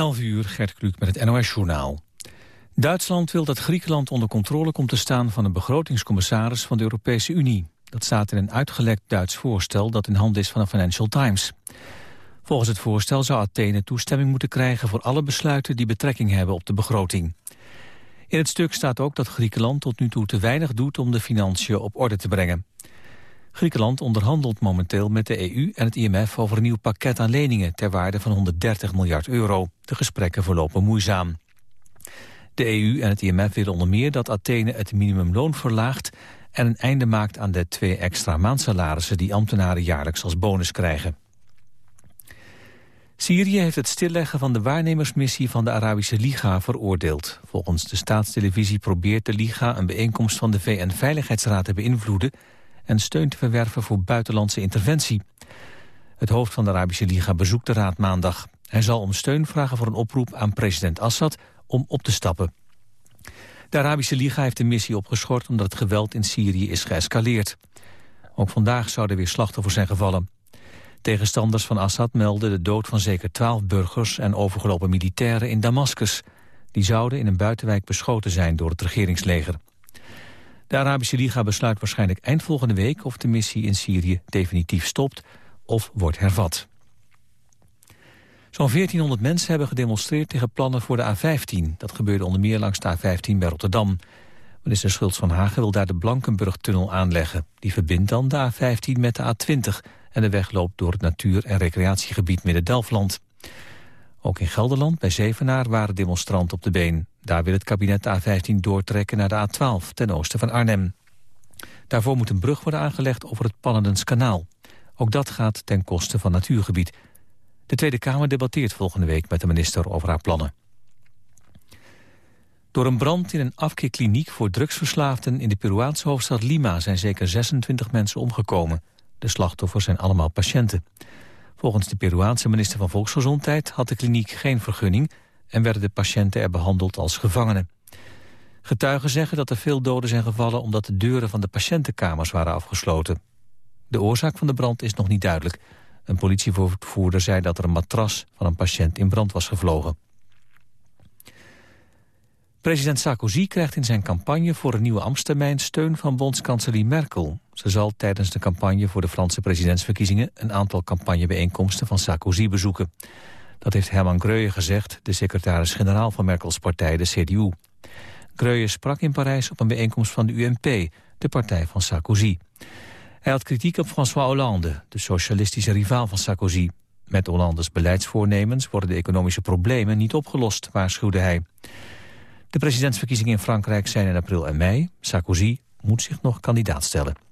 11 uur, Gert Kluk met het NOS-journaal. Duitsland wil dat Griekenland onder controle komt te staan van een begrotingscommissaris van de Europese Unie. Dat staat in een uitgelekt Duits voorstel dat in handen is van de Financial Times. Volgens het voorstel zou Athene toestemming moeten krijgen voor alle besluiten die betrekking hebben op de begroting. In het stuk staat ook dat Griekenland tot nu toe te weinig doet om de financiën op orde te brengen. Griekenland onderhandelt momenteel met de EU en het IMF over een nieuw pakket aan leningen ter waarde van 130 miljard euro. De gesprekken verlopen moeizaam. De EU en het IMF willen onder meer dat Athene het minimumloon verlaagt en een einde maakt aan de twee extra maandsalarissen die ambtenaren jaarlijks als bonus krijgen. Syrië heeft het stilleggen van de waarnemersmissie van de Arabische Liga veroordeeld. Volgens de staatstelevisie probeert de Liga een bijeenkomst van de VN-veiligheidsraad te beïnvloeden en steun te verwerven voor buitenlandse interventie. Het hoofd van de Arabische Liga bezoekt de raad maandag. Hij zal om steun vragen voor een oproep aan president Assad om op te stappen. De Arabische Liga heeft de missie opgeschort omdat het geweld in Syrië is geëscaleerd. Ook vandaag zouden weer slachtoffers zijn gevallen. Tegenstanders van Assad melden de dood van zeker twaalf burgers en overgelopen militairen in Damascus. Die zouden in een buitenwijk beschoten zijn door het regeringsleger. De Arabische Liga besluit waarschijnlijk eind volgende week of de missie in Syrië definitief stopt of wordt hervat. Zo'n 1400 mensen hebben gedemonstreerd tegen plannen voor de A15. Dat gebeurde onder meer langs de A15 bij Rotterdam. Minister Schultz van Hagen wil daar de Blankenburg-tunnel aanleggen. Die verbindt dan de A15 met de A20 en de weg loopt door het natuur- en recreatiegebied Midden-Delfland. Ook in Gelderland, bij Zevenaar, waren demonstranten op de been. Daar wil het kabinet de A15 doortrekken naar de A12, ten oosten van Arnhem. Daarvoor moet een brug worden aangelegd over het Pannendenskanaal. Ook dat gaat ten koste van natuurgebied. De Tweede Kamer debatteert volgende week met de minister over haar plannen. Door een brand in een afkeerkliniek voor drugsverslaafden in de Peruaanse hoofdstad Lima zijn zeker 26 mensen omgekomen. De slachtoffers zijn allemaal patiënten. Volgens de Peruaanse minister van Volksgezondheid had de kliniek geen vergunning en werden de patiënten er behandeld als gevangenen. Getuigen zeggen dat er veel doden zijn gevallen omdat de deuren van de patiëntenkamers waren afgesloten. De oorzaak van de brand is nog niet duidelijk. Een politievoerder zei dat er een matras van een patiënt in brand was gevlogen. President Sarkozy krijgt in zijn campagne voor een nieuwe ambtstermijn steun van bondskanselier Merkel. Ze zal tijdens de campagne voor de Franse presidentsverkiezingen een aantal campagnebijeenkomsten van Sarkozy bezoeken. Dat heeft Herman Greuye gezegd, de secretaris-generaal van Merkels partij, de CDU. Greuye sprak in Parijs op een bijeenkomst van de UMP, de partij van Sarkozy. Hij had kritiek op François Hollande, de socialistische rivaal van Sarkozy. Met Hollandes beleidsvoornemens worden de economische problemen niet opgelost, waarschuwde hij. De presidentsverkiezingen in Frankrijk zijn in april en mei. Sarkozy moet zich nog kandidaat stellen.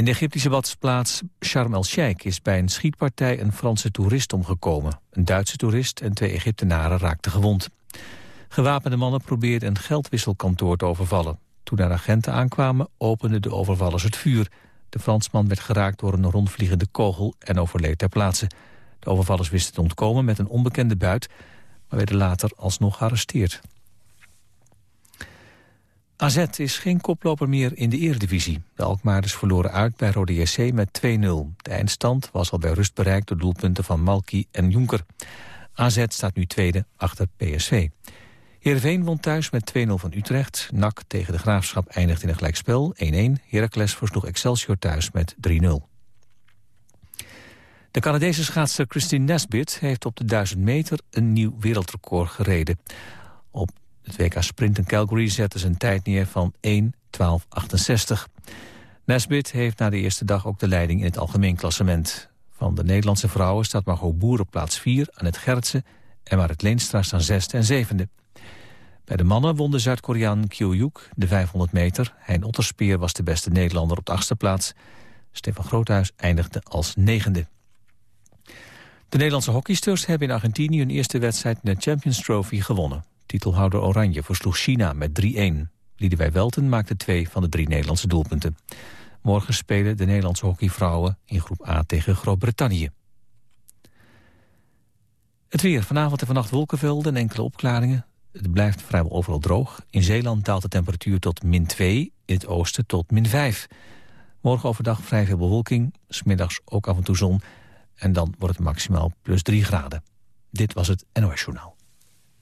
In de Egyptische badplaats Sharm el-Sheikh is bij een schietpartij een Franse toerist omgekomen. Een Duitse toerist en twee Egyptenaren raakten gewond. Gewapende mannen probeerden een geldwisselkantoor te overvallen. Toen er agenten aankwamen, openden de overvallers het vuur. De Fransman werd geraakt door een rondvliegende kogel en overleed ter plaatse. De overvallers wisten te ontkomen met een onbekende buit maar werden later alsnog gearresteerd. AZ is geen koploper meer in de eredivisie. De Alkmaarders verloren uit bij Rode JC met 2-0. De eindstand was al bij rust bereikt door doelpunten van Malki en Jonker. AZ staat nu tweede achter PSV. Heerenveen won thuis met 2-0 van Utrecht. NAC tegen de Graafschap eindigt in een gelijkspel 1-1. Heracles versloeg Excelsior thuis met 3-0. De Canadese schaatser Christine Nesbit heeft op de 1000 meter een nieuw wereldrecord gereden. Op het WK Sprint in Calgary zette ze een tijd neer van 1.12.68. Nesbit heeft na de eerste dag ook de leiding in het algemeen klassement. Van de Nederlandse vrouwen staat Margot Boer op plaats 4, aan het Gertsen... en Marit Leenstra staan zesde en zevende. Bij de mannen won de Zuid-Koreaan Kyo-Yuk de 500 meter. Hein Otterspeer was de beste Nederlander op de achtste plaats. Stefan Groothuis eindigde als negende. De Nederlandse hockeysters hebben in Argentinië hun eerste wedstrijd in de Champions Trophy gewonnen. Titelhouder Oranje versloeg China met 3-1. Liedewij Welten maakte twee van de drie Nederlandse doelpunten. Morgen spelen de Nederlandse hockeyvrouwen in groep A tegen Groot-Brittannië. Het weer. Vanavond en vannacht wolkenvelden en enkele opklaringen. Het blijft vrijwel overal droog. In Zeeland daalt de temperatuur tot min 2, in het oosten tot min 5. Morgen overdag vrij veel bewolking, smiddags ook af en toe zon en dan wordt het maximaal plus 3 graden. Dit was het NOS Journaal.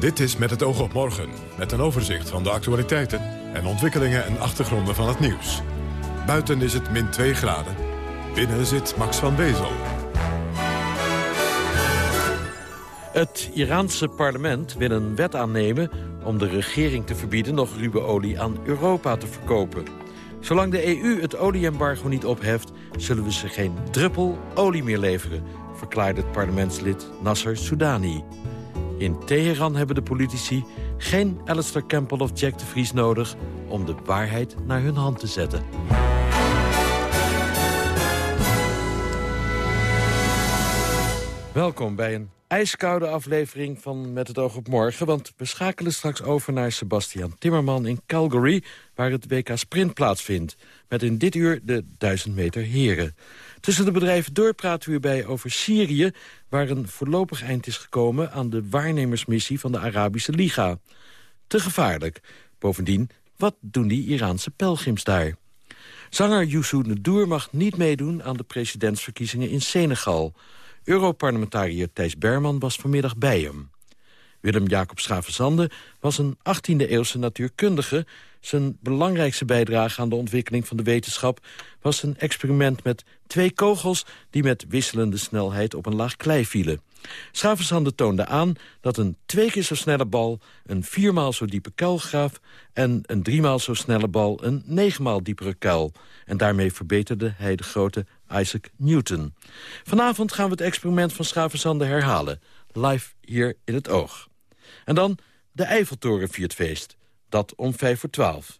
Dit is Met het oog op morgen, met een overzicht van de actualiteiten en ontwikkelingen en achtergronden van het nieuws. Buiten is het min 2 graden. Binnen zit Max van Wezel. Het Iraanse parlement wil een wet aannemen om de regering te verbieden nog ruwe olie aan Europa te verkopen. Zolang de EU het olieembargo niet opheft, zullen we ze geen druppel olie meer leveren, verklaarde het parlementslid Nasser Soudani. In Teheran hebben de politici geen Alistair Campbell of Jack de Vries nodig om de waarheid naar hun hand te zetten. Welkom bij een ijskoude aflevering van Met het oog op morgen... want we schakelen straks over naar Sebastian Timmerman in Calgary... waar het WK Sprint plaatsvindt, met in dit uur de 1000 meter heren. Tussen de bedrijven door praten we bij over Syrië... waar een voorlopig eind is gekomen aan de waarnemersmissie van de Arabische Liga. Te gevaarlijk. Bovendien, wat doen die Iraanse pelgrims daar? Zanger Youssou N'Dour mag niet meedoen aan de presidentsverkiezingen in Senegal... Europarlementariër Thijs Berman was vanmiddag bij hem. Willem-Jacob Schavenzande was een 18e-eeuwse natuurkundige. Zijn belangrijkste bijdrage aan de ontwikkeling van de wetenschap... was een experiment met twee kogels die met wisselende snelheid op een laag klei vielen. Schavenzande toonde aan dat een twee keer zo snelle bal... een viermaal zo diepe kuil gaf en een driemaal zo snelle bal... een negenmaal diepere kuil. En daarmee verbeterde hij de grote Isaac Newton. Vanavond gaan we het experiment van Schavenzande herhalen. Live hier in het oog. En dan de Eiffeltoren viert feest. Dat om vijf voor twaalf.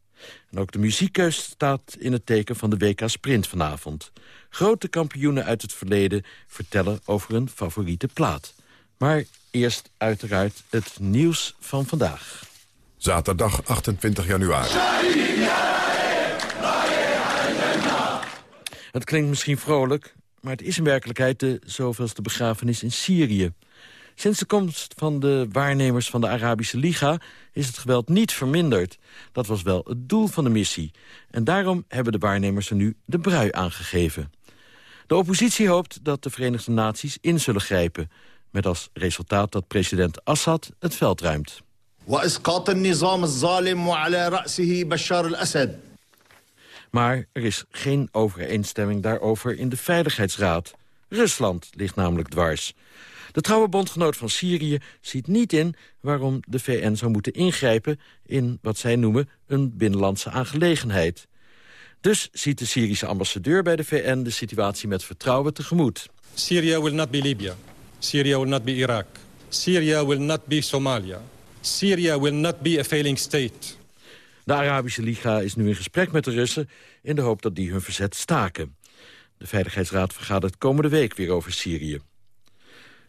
En ook de muziekkeus staat in het teken van de WK Sprint vanavond. Grote kampioenen uit het verleden vertellen over hun favoriete plaat. Maar eerst uiteraard het nieuws van vandaag. Zaterdag 28 januari. Het klinkt misschien vrolijk, maar het is in werkelijkheid de zoveelste begrafenis in Syrië. Sinds de komst van de waarnemers van de Arabische Liga is het geweld niet verminderd. Dat was wel het doel van de missie. En daarom hebben de waarnemers er nu de brui aangegeven. De oppositie hoopt dat de Verenigde Naties in zullen grijpen... met als resultaat dat president Assad het veld ruimt. Maar er is geen overeenstemming daarover in de Veiligheidsraad. Rusland ligt namelijk dwars. De trouwe bondgenoot van Syrië ziet niet in waarom de VN zou moeten ingrijpen in wat zij noemen een binnenlandse aangelegenheid. Dus ziet de Syrische ambassadeur bij de VN de situatie met vertrouwen tegemoet. Syria will not be Libya. Syria will not be Iraq. Syria will not be Somalia. Syria will not be a failing state. De Arabische Liga is nu in gesprek met de Russen... in de hoop dat die hun verzet staken. De Veiligheidsraad vergadert komende week weer over Syrië.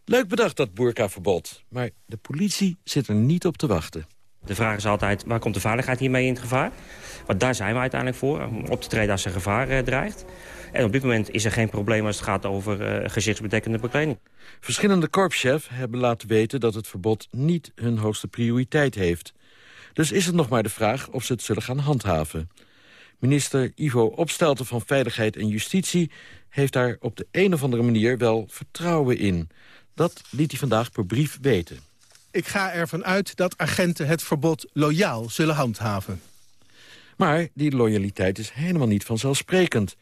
Leuk bedacht dat boerkaverbod, maar de politie zit er niet op te wachten. De vraag is altijd, waar komt de veiligheid hiermee in het gevaar? Want daar zijn we uiteindelijk voor, om op te treden als er gevaar eh, dreigt. En op dit moment is er geen probleem als het gaat over uh, gezichtsbedekkende bekleding. Verschillende korpschefs hebben laten weten dat het verbod niet hun hoogste prioriteit heeft. Dus is het nog maar de vraag of ze het zullen gaan handhaven. Minister Ivo Opstelten van Veiligheid en Justitie heeft daar op de een of andere manier wel vertrouwen in. Dat liet hij vandaag per brief weten. Ik ga ervan uit dat agenten het verbod loyaal zullen handhaven. Maar die loyaliteit is helemaal niet vanzelfsprekend.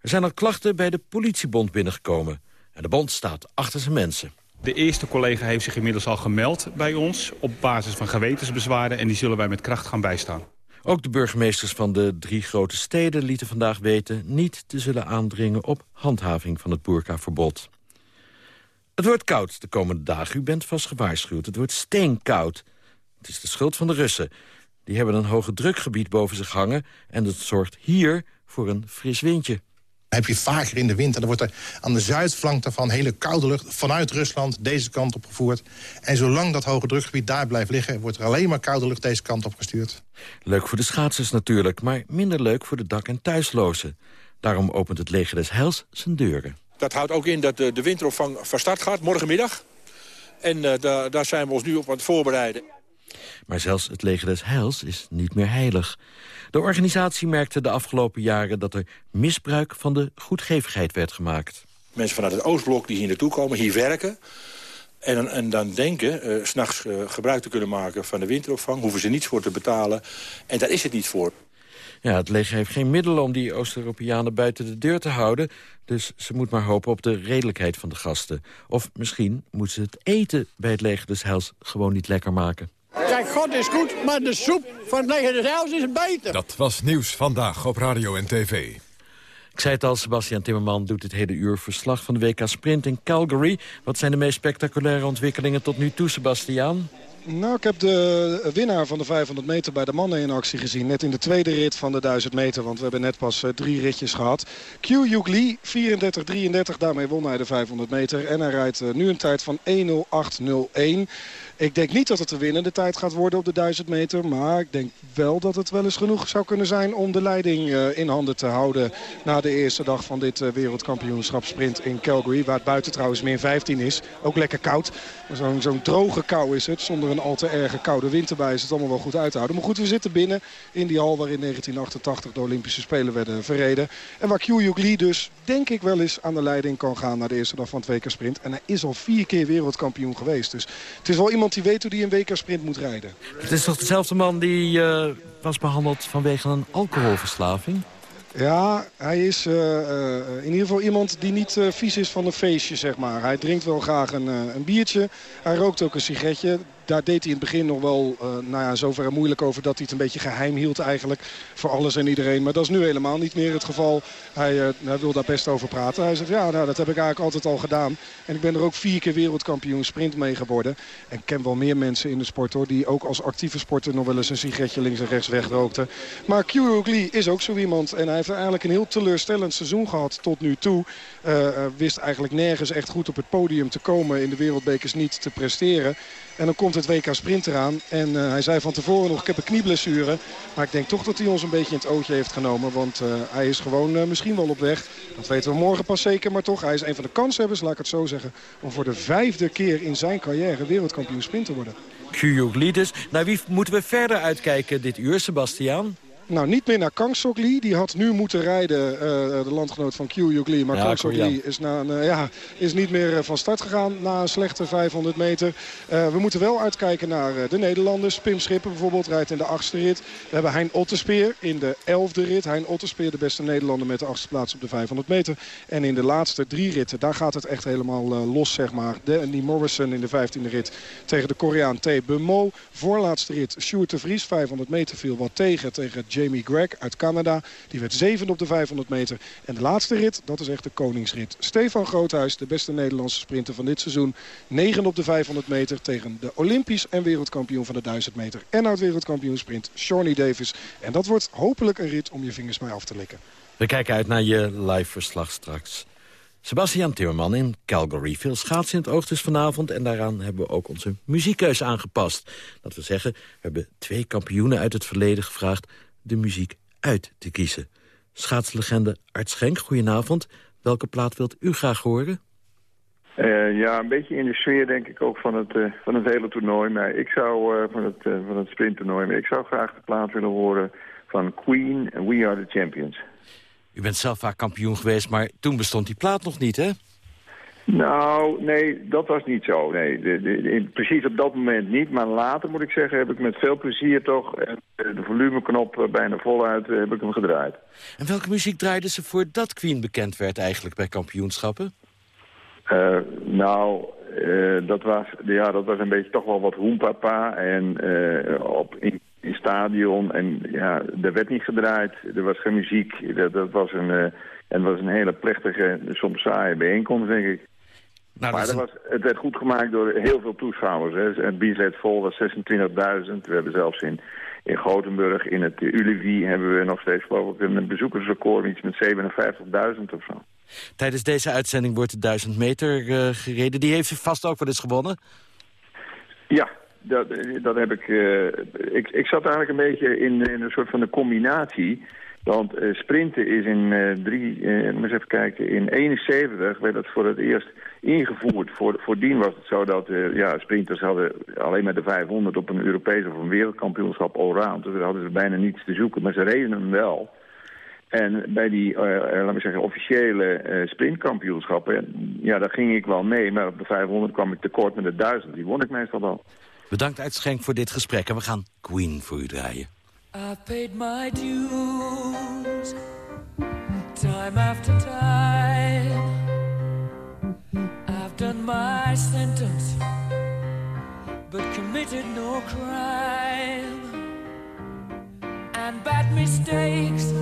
Er zijn al klachten bij de politiebond binnengekomen. En de bond staat achter zijn mensen. De eerste collega heeft zich inmiddels al gemeld bij ons... op basis van gewetensbezwaren en die zullen wij met kracht gaan bijstaan. Ook de burgemeesters van de drie grote steden lieten vandaag weten... niet te zullen aandringen op handhaving van het boerkaverbod. Het wordt koud de komende dagen. U bent vast gewaarschuwd. Het wordt steenkoud. Het is de schuld van de Russen. Die hebben een hoge drukgebied boven zich hangen... en dat zorgt hier voor een fris windje. heb je vaker in de winter. Dan wordt er aan de zuidflank daarvan hele koude lucht vanuit Rusland deze kant op gevoerd. En zolang dat hoge drukgebied daar blijft liggen... wordt er alleen maar koude lucht deze kant op gestuurd. Leuk voor de schaatsers natuurlijk, maar minder leuk voor de dak- en thuislozen. Daarom opent het leger des Heils zijn deuren. Dat houdt ook in dat de, de winteropvang van start gaat, morgenmiddag. En uh, daar, daar zijn we ons nu op aan het voorbereiden. Maar zelfs het leger des Heils is niet meer heilig. De organisatie merkte de afgelopen jaren dat er misbruik van de goedgevigheid werd gemaakt. Mensen vanuit het Oostblok die hier naartoe komen, hier werken... En, en dan denken, uh, s'nachts uh, gebruik te kunnen maken van de winteropvang... hoeven ze niets voor te betalen. En daar is het niet voor. Ja, het leger heeft geen middelen om die Oost-Europeanen buiten de deur te houden. Dus ze moet maar hopen op de redelijkheid van de gasten. Of misschien moet ze het eten bij het leger des Heils gewoon niet lekker maken. Kijk, God is goed, maar de soep van het leger des Heils is beter. Dat was Nieuws Vandaag op Radio en TV. Ik zei het al, Sebastian Timmerman doet het hele uur verslag van de WK Sprint in Calgary. Wat zijn de meest spectaculaire ontwikkelingen tot nu toe, Sebastian? Nou, ik heb de winnaar van de 500 meter bij de mannen in actie gezien. Net in de tweede rit van de 1000 meter, want we hebben net pas uh, drie ritjes gehad. Q Yuk Lee, 34-33, daarmee won hij de 500 meter. En hij rijdt uh, nu een tijd van 1.08.01. Ik denk niet dat het de winnende tijd gaat worden op de 1000 meter. Maar ik denk wel dat het wel eens genoeg zou kunnen zijn om de leiding uh, in handen te houden. Na de eerste dag van dit uh, wereldkampioenschap sprint in Calgary. Waar het buiten trouwens min 15 is. Ook lekker koud. Zo'n zo droge kou is het. Zonder een al te erge koude wind erbij is het allemaal wel goed uit te houden. Maar goed, we zitten binnen in die hal waar in 1988 de Olympische Spelen werden verreden. En waar Kyuyuk Lee dus denk ik wel eens aan de leiding kan gaan na de eerste dag van het WK Sprint. En hij is al vier keer wereldkampioen geweest. Dus het is wel iemand die weet hoe hij een WK Sprint moet rijden. Het is toch dezelfde man die uh, was behandeld vanwege een alcoholverslaving? Ja, hij is uh, uh, in ieder geval iemand die niet uh, vies is van een feestje, zeg maar. Hij drinkt wel graag een, een biertje. Hij rookt ook een sigaretje. Daar deed hij in het begin nog wel, nou ja, zover moeilijk over... dat hij het een beetje geheim hield eigenlijk voor alles en iedereen. Maar dat is nu helemaal niet meer het geval. Hij, hij wil daar best over praten. Hij zegt, ja, nou, dat heb ik eigenlijk altijd al gedaan. En ik ben er ook vier keer wereldkampioen sprint mee geworden. En ken wel meer mensen in de sport, hoor... die ook als actieve sporter nog wel eens een sigaretje links en rechts wegrookten. Maar Q Lee is ook zo iemand. En hij heeft eigenlijk een heel teleurstellend seizoen gehad tot nu toe. Uh, uh, wist eigenlijk nergens echt goed op het podium te komen. In de wereldbekers niet te presteren. En dan komt het WK Sprint eraan. En uh, hij zei van tevoren nog, ik heb een knieblessure. Maar ik denk toch dat hij ons een beetje in het ootje heeft genomen. Want hij is gewoon misschien wel op weg. Dat weten we morgen pas zeker. Maar toch, hij is een van de kanshebbers, laat ik het zo zeggen. Om voor de vijfde keer in zijn carrière wereldkampioen sprint te worden. Kyuglides. Naar wie moeten we verder uitkijken dit uur, Sebastian? Nou, niet meer naar Kang Sok Lee. Die had nu moeten rijden, uh, de landgenoot van Q Yuk Lee. Maar ja, Kang Sok Lee is, na een, uh, ja, is niet meer uh, van start gegaan na een slechte 500 meter. we moeten wel uitkijken naar de Nederlanders. Pim Schipper bijvoorbeeld rijdt in de achtste rit. We hebben Hein Otterspeer in de elfde rit. Hein Otterspeer, de beste Nederlander met de achtste plaats op de 500 meter. En in de laatste drie ritten, daar gaat het echt helemaal los, zeg maar. Die Morrison in de vijftiende rit tegen de Koreaan T. Bemo. Voorlaatste rit, Sjoerd de Vries, 500 meter viel wat tegen tegen Jamie Gregg uit Canada. Die werd zevende op de 500 meter. En de laatste rit, dat is echt de koningsrit. Stefan Groothuis, de beste Nederlandse sprinter van dit seizoen. Negende op de 500 meter tegen de Olympisch en wereldkampioen van de 1000 meter. En oud-wereldkampioen sprint, Shawnee Davis. En dat wordt hopelijk een rit om je vingers mee af te likken. We kijken uit naar je live verslag straks. Sebastian Timmerman in Calgary. Veel schaatsen in het oog dus vanavond. En daaraan hebben we ook onze muziekkeus aangepast. Dat we zeggen, we hebben twee kampioenen uit het verleden gevraagd de muziek uit te kiezen. Schaatslegende Art Schenk, goedenavond. Welke plaat wilt u graag horen? Uh, ja, een beetje in de sfeer denk ik ook van het, uh, van het hele toernooi. Maar ik zou uh, van het, van het sprinttoernooi. Maar ik zou graag de plaat willen horen van Queen en We Are the Champions. U bent zelf vaak kampioen geweest, maar toen bestond die plaat nog niet, hè? Nou, nee, dat was niet zo. Nee, de, de, precies op dat moment niet. Maar later, moet ik zeggen, heb ik met veel plezier toch... de volumeknop bijna voluit heb ik hem gedraaid. En welke muziek draaiden ze voordat Queen bekend werd eigenlijk bij kampioenschappen? Uh, nou, uh, dat, was, ja, dat was een beetje toch wel wat hoempapa. En uh, op, in, in stadion. En ja, er werd niet gedraaid. Er was geen muziek. Dat, dat was een... En het was een hele plechtige, soms saaie bijeenkomst, denk ik. Nou, maar dat was, het werd goed gemaakt door heel veel toeschouwers. Hè. Het Bieslet vol was 26.000. We hebben zelfs in, in Gothenburg, in het Ulevi, hebben we nog steeds geloof ik een bezoekersrecord, iets met 57.000 of zo. Tijdens deze uitzending wordt de 1000 meter eh, gereden. Die heeft u vast ook wel eens gewonnen. Ja, dat, dat heb ik, eh, ik... Ik zat eigenlijk een beetje in, in een soort van een combinatie. Want eh, sprinten is in eh drie, eh, moet eens even kijken, in 71 werd het voor het eerst ingevoerd. Voor, voordien was het zo dat eh, ja, sprinters hadden alleen maar de 500 op een Europees of een wereldkampioenschap allround. Dus daar hadden ze bijna niets te zoeken, maar ze reden hem wel. En bij die, eh, eh, laten we zeggen, officiële eh, sprintkampioenschappen, ja, daar ging ik wel mee. Maar op de 500 kwam ik tekort met de 1000. Die won ik meestal wel. Bedankt Uitschenk voor dit gesprek. En we gaan Queen voor u draaien. I've paid my dues time after time. I've done my sentence, but committed no crime. And bad mistakes,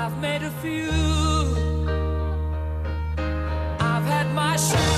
I've made a few. I've had my share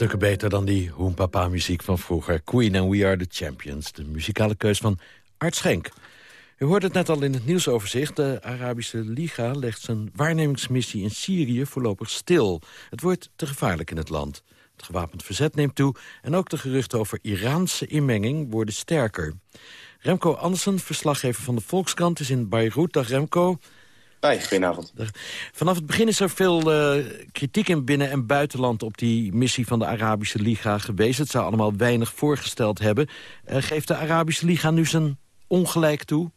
Stukken beter dan die Hoempapa-muziek van vroeger. Queen and We Are The Champions. De muzikale keus van Art Schenk. U hoorde het net al in het nieuwsoverzicht. De Arabische Liga legt zijn waarnemingsmissie in Syrië voorlopig stil. Het wordt te gevaarlijk in het land. Het gewapend verzet neemt toe en ook de geruchten over Iraanse inmenging worden sterker. Remco Andersen, verslaggever van de Volkskrant, is in Beirut. Dag Remco. Hoi, goedenavond. Vanaf het begin is er veel eh, kritiek in binnen- en buitenland op die missie van de Arabische Liga geweest. Het zou allemaal weinig voorgesteld hebben. Eh, geeft de Arabische Liga nu zijn ongelijk toe?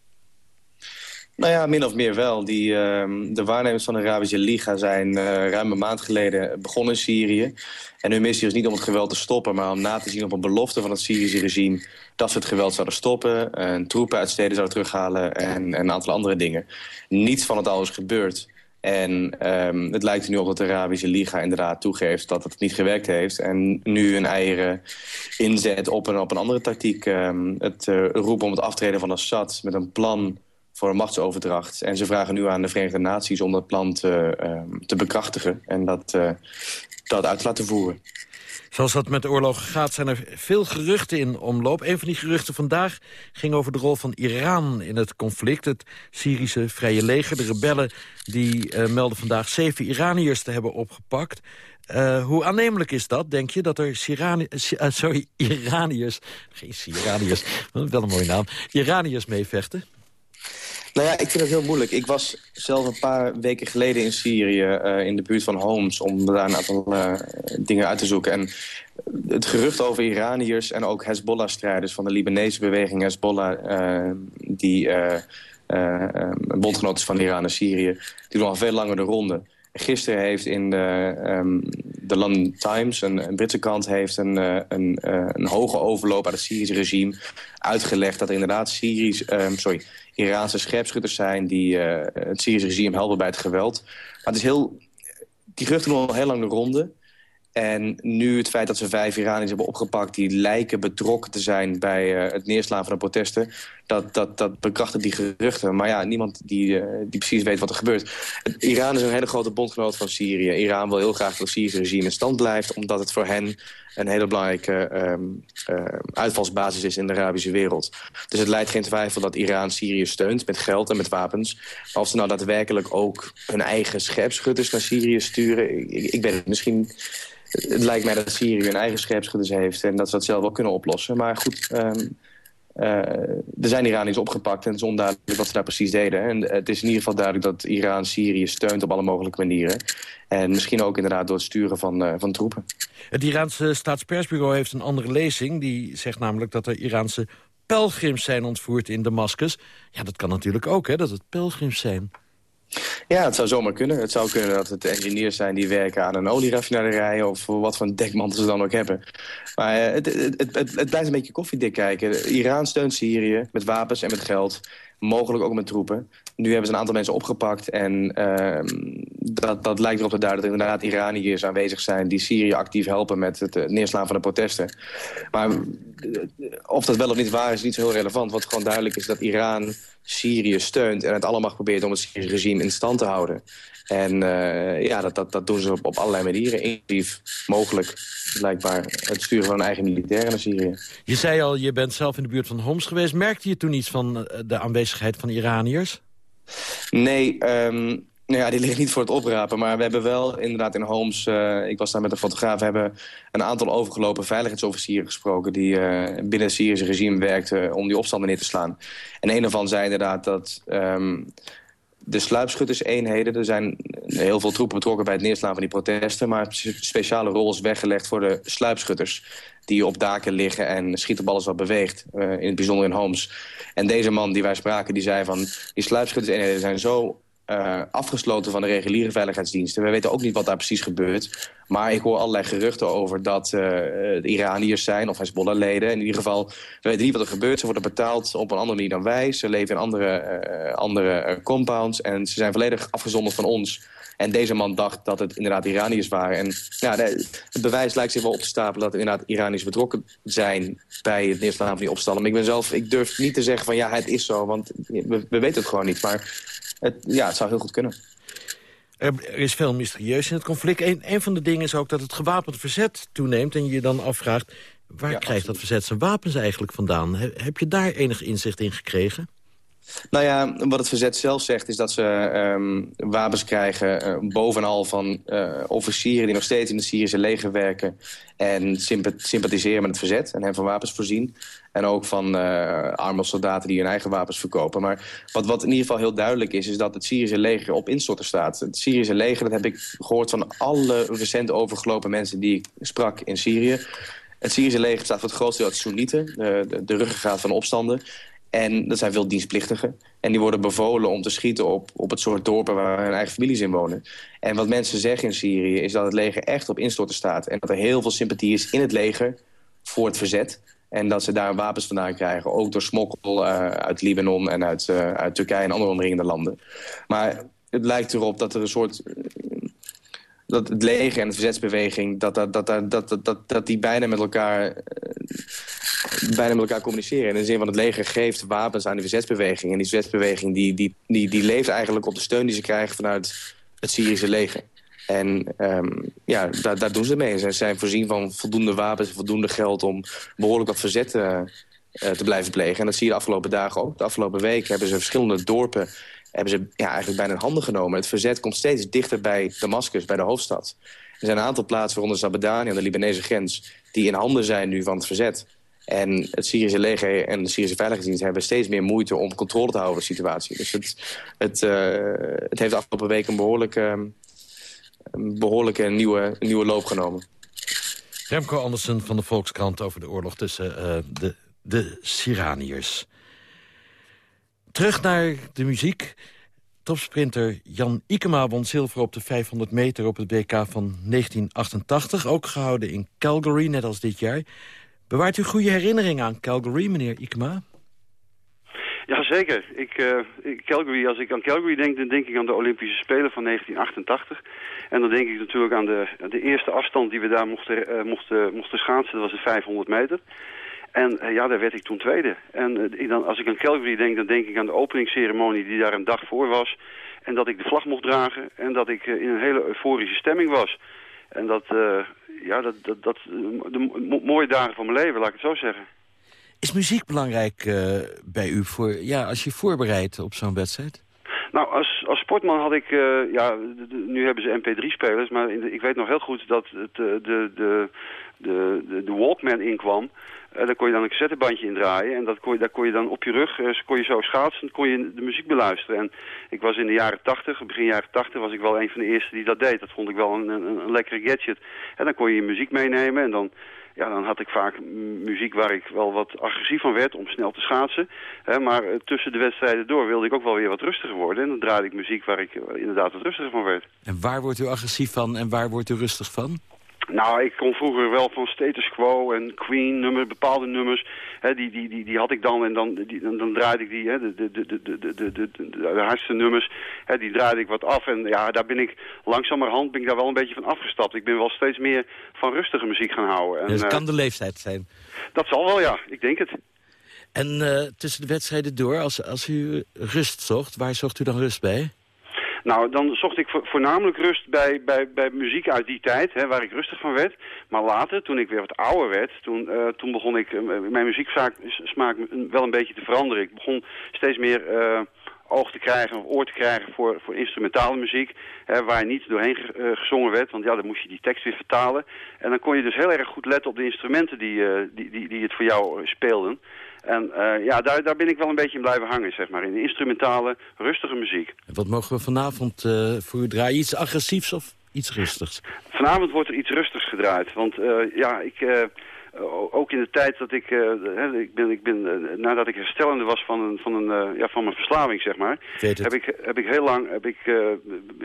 Nou ja, min of meer wel. Die, ehm, de waarnemers van de Arabische Liga zijn eh, ruim een maand geleden begonnen in Syrië. En hun missie is niet om het geweld te stoppen... maar om na te zien op een belofte van het Syrische regime... dat ze het geweld zouden stoppen, en troepen uit steden zouden terughalen... en, en een aantal andere dingen. Niets van het al is gebeurd. En ehm, het lijkt nu op dat de Arabische Liga inderdaad toegeeft dat het niet gewerkt heeft. En nu een eieren inzet op een, op een andere tactiek. ehm, het eh, roepen om het aftreden van Assad met een plan voor een machtsoverdracht. En ze vragen nu aan de Verenigde Naties om dat plan te, ehm, te bekrachtigen... en dat, eh, dat uit te laten voeren. Zoals dat met de oorlog gaat, zijn er veel geruchten in omloop. Een van die geruchten vandaag ging over de rol van Iran in het conflict. Het Syrische Vrije Leger, de rebellen, die uh, melden vandaag zeven Iraniërs te hebben opgepakt. Uh, hoe aannemelijk is dat, denk je, dat er Sirani sorry, Iraniërs... Geen Siraniërs, wel een mooie naam. Iraniërs meevechten? Nou ja, ik vind het heel moeilijk. Ik was zelf een paar weken geleden in Syrië, uh, in de buurt van Homs... om daar een aantal uh, dingen uit te zoeken. En het gerucht over Iraniërs en ook Hezbollah-strijders... van de Libanese beweging Hezbollah, uh, die bondgenoot is van Iran en Syrië... die doen al veel langer de ronde. Gisteren heeft in de, um, de London Times, een, een, Britse krant... heeft een, een, een hoge overloop aan het Syrische regime uitgelegd... dat er inderdaad Syrisch, um, sorry, Iraanse scherpschutters zijn... die uh, het Syrische regime helpen bij het geweld. Maar het is heel... Die geruchten doen al heel lang de ronde. En nu het feit dat ze vijf Iraniërs hebben opgepakt... die lijken betrokken te zijn bij uh, het neerslaan van de protesten... dat, dat, dat bekrachtigt die geruchten. Maar ja, niemand die, uh, die precies weet wat er gebeurt. Iran is een hele grote bondgenoot van Syrië. Iran wil heel graag dat het Syrische regime in stand blijft... omdat het voor hen een hele belangrijke um, uh, uitvalsbasis is in de Arabische wereld. Dus het leidt geen twijfel dat Iran Syrië steunt met geld en met wapens. Maar of ze nou daadwerkelijk ook hun eigen scherpschutters naar Syrië sturen... ik, ik ben misschien... Het lijkt mij dat Syrië hun eigen scherpschutters heeft... en dat ze dat zelf wel kunnen oplossen. Maar goed, uh, er zijn Iraniërs opgepakt en het is onduidelijk wat ze daar precies deden. En het is in ieder geval duidelijk dat Iran Syrië steunt op alle mogelijke manieren. En misschien ook inderdaad door het sturen van, uh, van troepen. Het Iraanse staatspersbureau heeft een andere lezing. Die zegt namelijk dat er Iraanse pelgrims zijn ontvoerd in Damascus. Ja, dat kan natuurlijk ook, hè, dat het pelgrims zijn. Ja, het zou zomaar kunnen. Het zou kunnen dat het engineers zijn die werken aan een olieraffinaderij... of wat voor dekmantel ze dan ook hebben. Maar uh, het, het, het, blijft een beetje koffiedik kijken. Iran steunt Syrië met wapens en met geld. Mogelijk ook met troepen. Nu hebben ze een aantal mensen opgepakt. En uh, dat, dat lijkt erop te duiden dat er inderdaad Iraniërs aanwezig zijn... die Syrië actief helpen met het neerslaan van de protesten. Maar of dat wel of niet waar is, niet zo heel relevant. Wat gewoon duidelijk is dat Iran Syrië steunt... en het allemaal probeert om het Syrische regime in stand te houden. En uh, ja, dat, dat, dat doen ze op, op allerlei manieren. Inclusief mogelijk, blijkbaar, het sturen van hun eigen militairen naar Syrië. Je zei al, je bent zelf in de buurt van Homs geweest. Merkte je toen iets van de aanwezigheid van Iraniërs? Nee, um, nou ja, die liggen niet voor het oprapen. Maar we hebben wel inderdaad in Homs, uh, ik was daar met een fotograaf... hebben een aantal overgelopen veiligheidsofficieren gesproken... die uh, binnen het Syrische regime werkten om die opstanden neer te slaan. En een daarvan zei inderdaad dat... Um, de sluipschutterseenheden, er zijn heel veel troepen betrokken bij het neerslaan van die protesten... maar speciale rol is weggelegd voor de sluipschutters... die op daken liggen en schieten op alles wat beweegt, uh, in het bijzonder in Homs. En deze man die wij spraken, die zei van... die sluipschutterseenheden zijn zo uh, afgesloten van de reguliere veiligheidsdiensten. We weten ook niet wat daar precies gebeurt. Maar ik hoor allerlei geruchten over dat uh, de Iraniërs zijn of Hezbollah-leden. In ieder geval, we weten niet wat er gebeurt. Ze worden betaald op een andere manier dan wij. Ze leven in andere, uh, andere compounds en ze zijn volledig afgezonderd van ons. En deze man dacht dat het inderdaad Iraniërs waren. En ja, de, het bewijs lijkt zich wel op te stapelen dat er inderdaad Iraniërs betrokken zijn bij het neerslaan van die opstanden. Maar ik ben zelf, ik durf niet te zeggen van ja, het is zo, want we, we weten het gewoon niet. Maar het, ja, het zou heel goed kunnen. Er is veel mysterieus in het conflict. Een, een van de dingen is ook dat het gewapend verzet toeneemt... en je dan afvraagt, waar ja, krijgt absoluut. dat verzet zijn wapens eigenlijk vandaan? Heb je daar enig inzicht in gekregen? Nou ja, wat het verzet zelf zegt is dat ze um, wapens krijgen uh, bovenal van uh, officieren die nog steeds in het Syrische leger werken en sympathiseren met het verzet en hen van wapens voorzien. En ook van uh, arme soldaten die hun eigen wapens verkopen. Maar wat, wat in ieder geval heel duidelijk is, is dat het Syrische leger op instorten staat. Het Syrische leger, dat heb ik gehoord van alle recent overgelopen mensen die ik sprak in Syrië. Het Syrische leger bestaat voor het grootste deel uit Soenieten, de, de, de ruggengraat van de opstanden. En dat zijn veel dienstplichtigen. En die worden bevolen om te schieten op, op het soort dorpen waar hun eigen families in wonen. En wat mensen zeggen in Syrië is dat het leger echt op instorten staat. En dat er heel veel sympathie is in het leger voor het verzet. En dat ze daar wapens vandaan krijgen. Ook door smokkel uh, uit Libanon en uit, uh, uit Turkije en andere omringende landen. Maar het lijkt erop dat er een soort dat het leger en de verzetsbeweging... dat, dat, dat, dat, dat, dat, die bijna met elkaar bijna met elkaar communiceren. In de zin van het leger geeft wapens aan de verzetsbeweging. En die verzetsbeweging die, die, die, die leeft eigenlijk op de steun die ze krijgen vanuit het Syrische leger. En um, ja, daar, daar doen ze mee. Ze zijn voorzien van voldoende wapens en voldoende geld om behoorlijk wat verzet uh, te blijven plegen. En dat zie je de afgelopen dagen ook. De afgelopen week hebben ze verschillende dorpen hebben ze ja, eigenlijk bijna in handen genomen. Het verzet komt steeds dichter bij Damascus, bij de hoofdstad. Er zijn een aantal plaatsen, waaronder Zabadani aan de Libanese grens... die in handen zijn nu van het verzet. En het Syrische leger en de Syrische veiligheidsdienst hebben steeds meer moeite om controle te houden over de situatie. Dus het, het, uh, het heeft de afgelopen week een behoorlijke, behoorlijke nieuwe, nieuwe loop genomen. Remco Andersen van de Volkskrant over de oorlog tussen uh, de, de Siraniërs. Terug naar de muziek. Topsprinter Jan Ikema won zilver op de 500 meter op het WK van 1988. Ook gehouden in Calgary, net als dit jaar. Bewaart u goede herinneringen aan Calgary, meneer Ikema? Jazeker. Ik, uh, Calgary, als ik aan Calgary denk, dan denk ik aan de Olympische Spelen van 1988. En dan denk ik natuurlijk aan de, de eerste afstand die we daar mochten, uh, mochten, mochten schaatsen. Dat was de 500 meter. En uh, ja, daar werd ik toen tweede. En uh, dan, als ik aan Calgary denk, dan denk ik aan de openingsceremonie die daar een dag voor was. En dat ik de vlag mocht dragen en dat ik uh, in een hele euforische stemming was. En dat, ja, dat, dat, dat de mooie dagen van mijn leven, laat ik het zo zeggen. Is muziek belangrijk bij u voor, ja, als je voorbereidt op zo'n wedstrijd? Nou, als, als sportman had ik, ja, nu hebben ze MP3-spelers, maar in de, ik weet nog heel goed dat het, de, de, de, de, de Walkman inkwam. Uh, daar kon je dan een cassettebandje in draaien. En dat kon je, daar kon je dan op je rug, uh, kon je zo schaatsen, kon je de muziek beluisteren. En ik was in de jaren 80, begin jaren 80, was ik wel een van de eerste die dat deed. Dat vond ik wel een, een, lekkere gadget. En dan kon je je muziek meenemen en dan, ja, dan had ik vaak muziek waar ik wel wat agressief van werd om snel te schaatsen. Maar uh, tussen de wedstrijden door wilde ik ook wel weer wat rustiger worden. En dan draaide ik muziek waar ik inderdaad wat rustiger van werd. En waar wordt u agressief van en waar wordt u rustig van? Nou, ik kon vroeger wel van Status Quo en Queen, nummer, bepaalde nummers. Hè, die, die, die, die had ik dan en dan, die, dan, dan draaide ik die, hè, de, de, de, de, de, de, de, de, hardste nummers. Hè, die draaide ik wat af. En ja, daar ben ik langzamerhand ben ik daar wel een beetje van afgestapt. Ik ben wel steeds meer van rustige muziek gaan houden. En, ja, dat kan de leeftijd zijn. Dat zal wel, ja. Ik denk het. En uh, tussen de wedstrijden door, als, als u rust zocht, waar zocht u dan rust bij? Nou, dan zocht ik voornamelijk rust bij, bij, bij muziek uit die tijd, hè, waar ik rustig van werd. Maar later, toen ik weer wat ouder werd, toen, uh, toen begon ik uh, mijn muzieksmaak wel een beetje te veranderen. Ik begon steeds meer uh, oog te krijgen of oor te krijgen voor, voor instrumentale muziek. Hè, waar niet doorheen gezongen werd, want ja, dan moest je die tekst weer vertalen. En dan kon je dus heel erg goed letten op de instrumenten die, die, die, die het voor jou speelden. En uh, ja, daar, daar ben ik wel een beetje in blijven hangen, zeg maar. In de instrumentale, rustige muziek. Wat mogen we vanavond uh, voor u draaien? Iets agressiefs of iets rustigs? Vanavond wordt er iets rustigs gedraaid. Want uh, ja, ik ook in de tijd dat ik, uh, ik ben, ik ben uh, nadat ik herstellende was van, een, van, een, ja, van mijn verslaving, zeg maar, heb ik, heb ik heel lang, heb ik,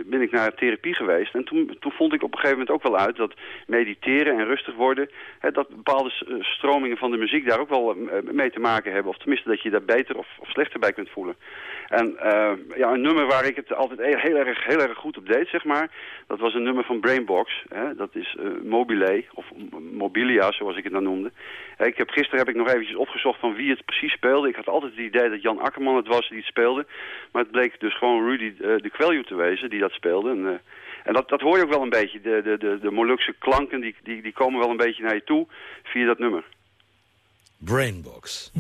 ben ik naar therapie geweest. En toen, toen vond ik op een gegeven moment ook wel uit dat mediteren en rustig worden, hè, dat bepaalde stromingen van de muziek daar ook wel mee te maken hebben. Of tenminste dat je daar beter of, of slechter bij kunt voelen. En ja, een nummer waar ik het altijd heel erg, heel erg goed op deed, zeg maar, dat was een nummer van Brainbox. Hè, dat is Mobile, of Mobilia, zoals ik het noemde. Ik heb, gisteren heb ik nog eventjes opgezocht van wie het precies speelde. Ik had altijd het idee dat Jan Akkerman het was die het speelde. Maar het bleek dus gewoon Rudy uh, de Kwelju te wezen die dat speelde. En, en dat, dat hoor je ook wel een beetje. De, de, de, de Molukse klanken die, die, die komen wel een beetje naar je toe via dat nummer. Brainbox.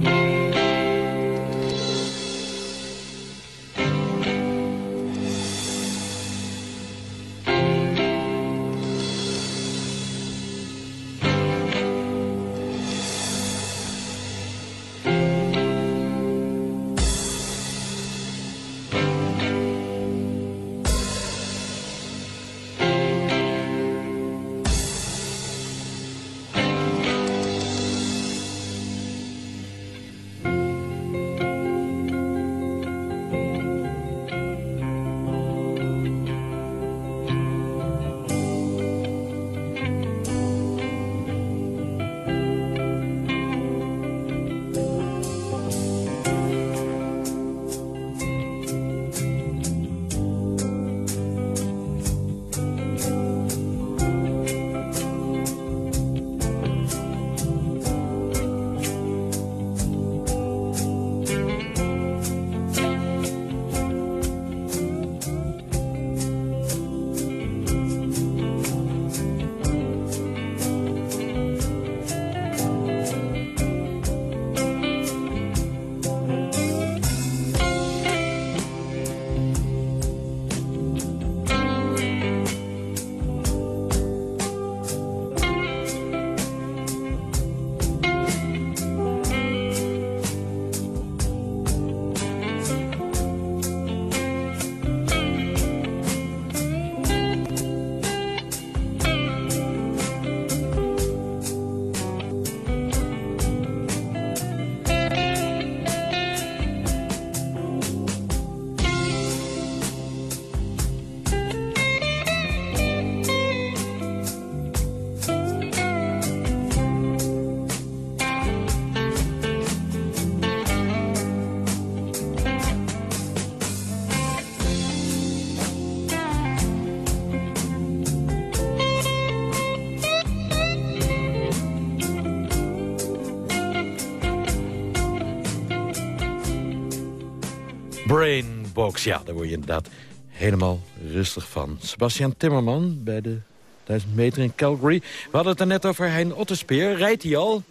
Ja, daar word je inderdaad helemaal rustig van. Sebastian Timmerman bij de 1000 meter in Calgary. We hadden het er net over Hein Otterspeer. Rijdt hij al?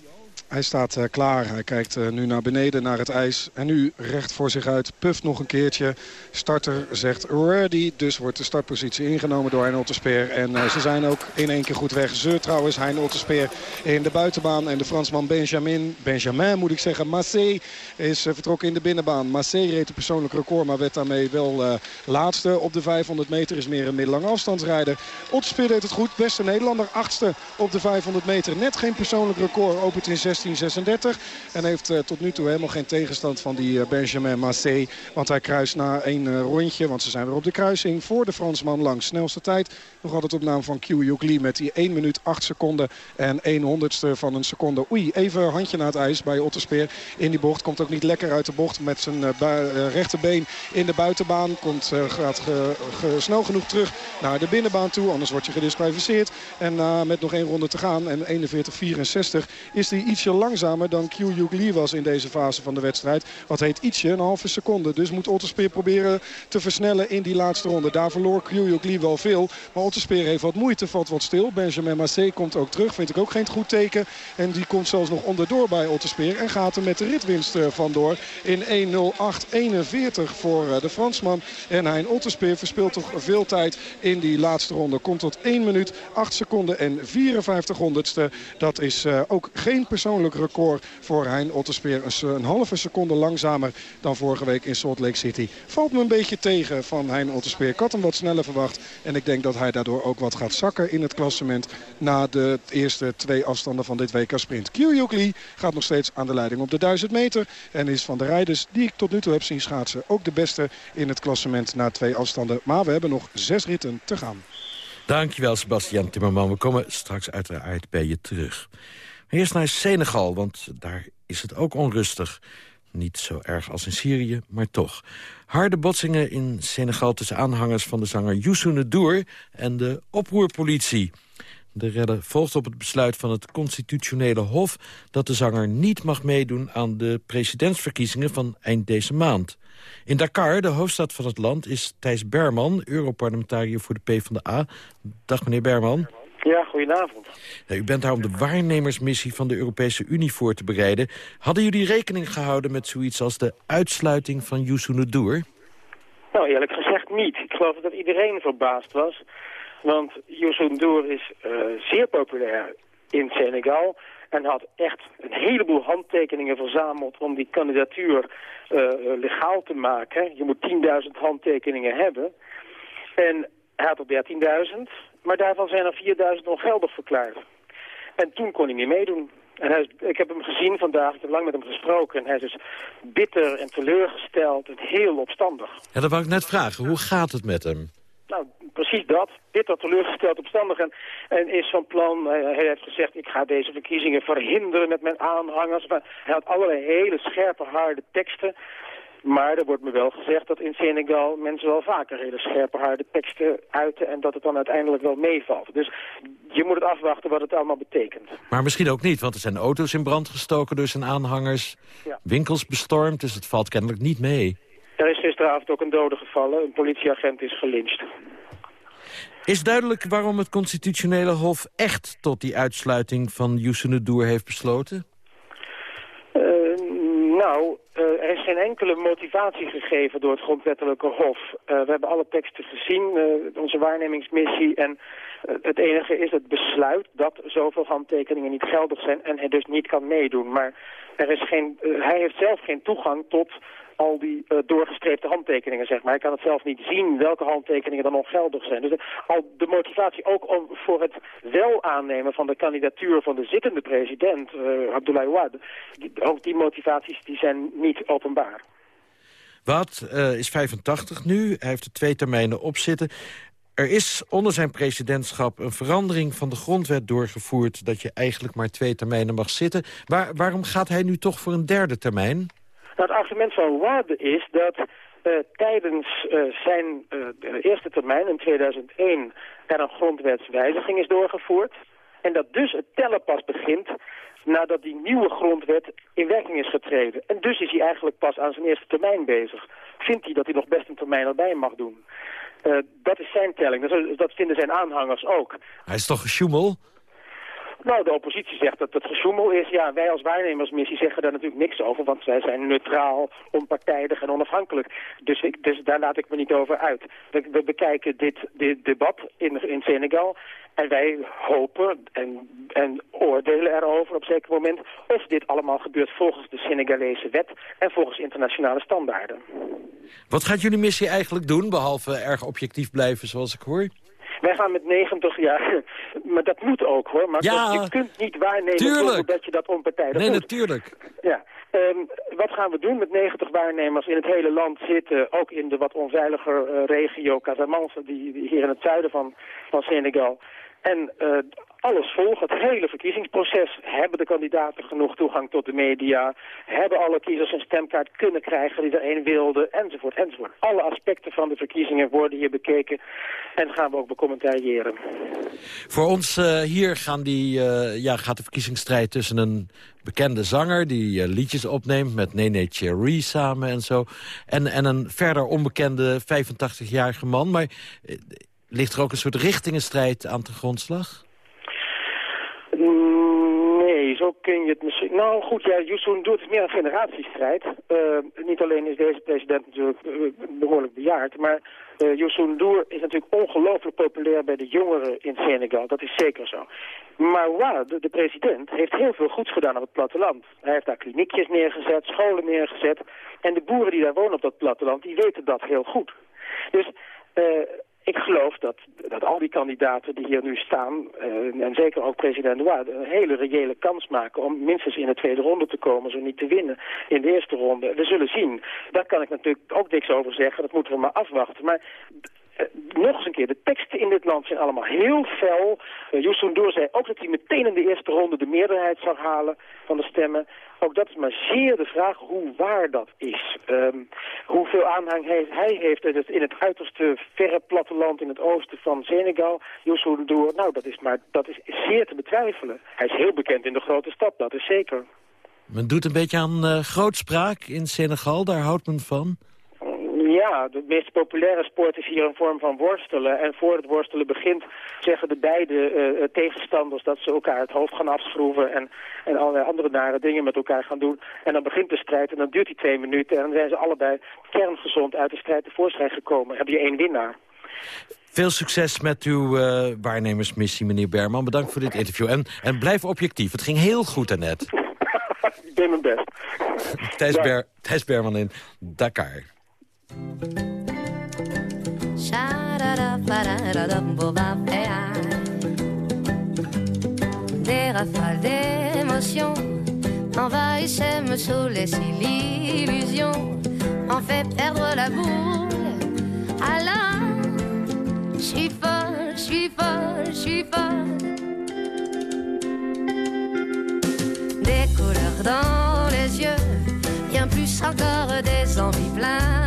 Hij staat uh, klaar. Hij kijkt uh, nu naar beneden, naar het ijs. En nu recht voor zich uit. Puft nog een keertje. Starter zegt ready. Dus wordt de startpositie ingenomen door Hein Otterspeer. En uh, ze zijn ook in één keer goed weg. Ze trouwens, Hein Otterspeer in de buitenbaan. En de Fransman Benjamin, Benjamin moet ik zeggen, Massé is vertrokken in de binnenbaan. Massé reed een persoonlijk record, maar werd daarmee wel laatste op de 500 meter. Is meer een middellange afstandsrijder. Otterspeer deed het goed. Beste Nederlander, achtste op de 500 meter. Net geen persoonlijk record. Opent in 16.36. En heeft uh, tot nu toe helemaal geen tegenstand van die uh, Benjamin Massé. Want hij kruist na één uh, rondje, want ze zijn weer op de kruising... voor de Fransman langs snelste tijd. Nog altijd op naam van Q Lee met die 1 minuut 8 seconden en 1 honderdste van een seconde. Oei, even handje naar het ijs bij Otterspeer in die bocht. Komt ook niet lekker uit de bocht met zijn rechterbeen in de buitenbaan. Komt, gaat snel genoeg terug naar de binnenbaan toe. Anders wordt je gedisqualificeerd. En met nog één ronde te gaan en 41-64 is hij langzamer dan Lee was in deze fase van de wedstrijd. Wat heet ietsje, een halve seconde. Dus moet Otterspeer proberen te versnellen in die laatste ronde. Daar verloor Q Lee wel veel. Maar Otterspeer heeft wat moeite, valt wat stil. Benjamin Massé komt ook terug, vind ik ook geen goed teken. En die komt zelfs nog onderdoor bij Otterspeer. En gaat er met de ritwinst eh, vandoor in 1.08.41 voor eh, de Fransman. En Hein Otterspeer verspeelt toch veel tijd in die laatste ronde. Komt tot 1 minuut, 8 seconden en 54 honderdste. Dat is uh, ook geen persoonlijk record voor Hein Otterspeer. Een, een, halve seconde langzamer dan vorige week in Salt Lake City. Valt me een beetje tegen van Hein Otterspeer. Ik had hem wat sneller verwacht. En ik denk dat hij daardoor ook wat gaat zakken in het klassement... na de eerste twee afstanden van dit WK Sprint. Kyuyuk Lee gaat nog steeds aan de leiding op de 1000 meter. En is van de rijders die ik tot nu toe heb zien schaatsen... ook de beste in het klassement na twee afstanden. Maar we hebben nog zes ritten te gaan. Dankjewel, Sebastian Timmerman. We komen straks uiteraard bij je terug. Eerst naar Senegal, want daar is het ook onrustig. Niet zo erg als in Syrië, maar toch. Harde botsingen in Senegal tussen aanhangers van de zanger Youssou N'Dour... en de oproerpolitie. De redder volgt op het besluit van het constitutionele hof... dat de zanger niet mag meedoen aan de presidentsverkiezingen van eind deze maand. In Dakar, de hoofdstad van het land, is Thijs Berman... Europarlementariër voor de PvdA. Dag meneer Berman. Ja, goedenavond. u bent daar om de waarnemersmissie van de Europese Unie voor te bereiden. Hadden jullie rekening gehouden met zoiets als de uitsluiting van Youssou N'Dour? Nou, eerlijk gezegd niet. Ik geloof dat iedereen verbaasd was. Want Youssou N'Dour is uh, zeer populair in Senegal... en had echt een heleboel handtekeningen verzameld om die kandidatuur uh, legaal te maken. Je moet 10.000 handtekeningen hebben. En hij had er 13.000 maar daarvan zijn er 4000 ongeldig verklaard. En toen kon hij niet meedoen. En hij ik heb hem gezien vandaag, ik heb lang met hem gesproken. En hij is dus bitter en teleurgesteld en heel opstandig. Ja, dat wou ik net vragen. Hoe gaat het met hem? Nou, precies dat. Bitter, teleurgesteld, opstandig. En, en is van plan, hij heeft gezegd, ik ga deze verkiezingen verhinderen met mijn aanhangers. Maar hij had allerlei hele scherpe, harde teksten. Maar er wordt me wel gezegd dat in Senegal mensen wel vaker hele scherpe harde teksten uiten... en dat het dan uiteindelijk wel meevalt. Dus je moet het afwachten wat het allemaal betekent. Maar misschien ook niet, want er zijn auto's in brand gestoken door zijn aanhangers. Ja. Winkels bestormd, dus het valt kennelijk niet mee. Er is gisteravond ook een dode gevallen. Een politieagent is gelyncht. Is duidelijk waarom het constitutionele hof echt tot die uitsluiting van Youssou N'Dour heeft besloten? Uh, nou, uh, er is geen enkele motivatie gegeven door het grondwettelijke hof. Uh, we hebben alle teksten gezien, uh, onze waarnemingsmissie. En het enige is het besluit dat zoveel handtekeningen niet geldig zijn... en hij dus niet kan meedoen. Maar er is geen, hij heeft zelf geen toegang tot al die uh, doorgestreepte handtekeningen, zeg maar. Hij kan het zelf niet zien welke handtekeningen dan nog geldig zijn. Dus al de motivatie ook om, voor het wel aannemen van de kandidatuur van de zittende president, uh, Abdoulaye die, ook die motivaties die zijn niet openbaar. Wat uh, is 85 nu, hij heeft er twee termijnen op zitten. Er is onder zijn presidentschap een verandering van de grondwet doorgevoerd... dat je eigenlijk maar twee termijnen mag zitten. Waar, waarom gaat hij nu toch voor een derde termijn? Nou, het argument van Wade is dat uh, tijdens uh, zijn uh, eerste termijn in 2001 er een grondwetswijziging is doorgevoerd. En dat dus het tellen pas begint nadat die nieuwe grondwet in werking is getreden. En dus is hij eigenlijk pas aan zijn eerste termijn bezig. Vindt hij dat hij nog best een termijn erbij mag doen. Dat is zijn telling. Dat, dat vinden zijn aanhangers ook. Hij is toch gesjoemel? Nou, de oppositie zegt dat het gesjoemel is. Ja, wij als waarnemersmissie zeggen daar natuurlijk niks over, want wij zijn neutraal, onpartijdig en onafhankelijk. Dus, ik, dus daar laat ik me niet over uit. We, we bekijken dit, dit debat in, in Senegal en wij hopen en, en oordelen erover op zeker moment of dit allemaal gebeurt volgens de Senegalese wet en volgens internationale standaarden. Wat gaat jullie missie eigenlijk doen, behalve erg objectief blijven zoals ik hoor? Wij gaan met 90 jaar, maar dat moet ook hoor. Maar ja, je kunt niet waarnemen dat je dat onpartijdig nee, doet. Nee, natuurlijk. Ja. Um, wat gaan we doen met 90 waarnemers in het hele land zitten, ook in de wat onveiliger uh, regio Casamance, die, die, hier in het zuiden van, van Senegal. En uh, alles volgen, het hele verkiezingsproces. Hebben de kandidaten genoeg toegang tot de media? Hebben alle kiezers een stemkaart kunnen krijgen die er een wilden? Enzovoort, enzovoort. Alle aspecten van de verkiezingen worden hier bekeken en gaan we ook becommentariëren. Voor ons uh, hier gaan die, uh, ja, gaat de verkiezingsstrijd tussen een bekende zanger... die uh, liedjes opneemt met Nene Cherry samen en zo... en, en een verder onbekende 85-jarige man. Maar ligt er ook een soort richtingenstrijd aan de grondslag? Nee, zo kun je het misschien... Nou goed, ja, Youssou doet het meer een generatiestrijd. Uh, niet alleen is deze president natuurlijk uh, behoorlijk bejaard, maar uh, Youssou Ndour is natuurlijk ongelooflijk populair bij de jongeren in Senegal. Dat is zeker zo. Maar de, de, president heeft heel veel goeds gedaan op het platteland. Hij heeft daar kliniekjes neergezet, scholen neergezet. En de boeren die daar wonen op dat platteland, die weten dat heel goed. Dus ik geloof dat, dat al die kandidaten die hier nu staan, uh, en zeker ook president Ouad, een hele reële kans maken om minstens in de tweede ronde te komen, zo niet te winnen in de eerste ronde. We zullen zien. Daar kan ik natuurlijk ook niks over zeggen, dat moeten we maar afwachten. Maar nog eens een keer, de teksten in dit land zijn allemaal heel fel. Uh, Youssou Ndour zei ook dat hij meteen in de eerste ronde de meerderheid zou halen van de stemmen. Ook dat is maar zeer de vraag hoe waar dat is. Um, hoeveel aanhang heeft, hij heeft in het, in het uiterste verre platteland in het oosten van Senegal. Youssou Ndour, nou dat is, maar, dat is zeer te betwijfelen. Hij is heel bekend in de grote stad, dat is zeker. Men doet een beetje aan uh, grootspraak in Senegal, daar houdt men van. Ja, de meest populaire sport is hier een vorm van worstelen. En voor het worstelen begint zeggen de beide uh, tegenstanders dat ze elkaar het hoofd gaan afschroeven en, en allerlei andere nare dingen met elkaar gaan doen. En dan begint de strijd en dan duurt die twee minuten en dan zijn ze allebei kerngezond uit de strijd tevoorschijn gekomen. Heb je één winnaar. Veel succes met uw uh, waarnemersmissie, meneer Berman. Bedankt voor dit interview. En, en blijf objectief. Het ging heel goed daarnet. Ik deed mijn best. Thijs, Ber Thijs Berman in Dakar. Des rafales d'émotions envahissaient, me saoulaient si l'illusion en fait perdre la boule. Alors, je suis folle, je suis folle, je suis folle. Des couleurs dans les yeux, bien plus encore des envies plein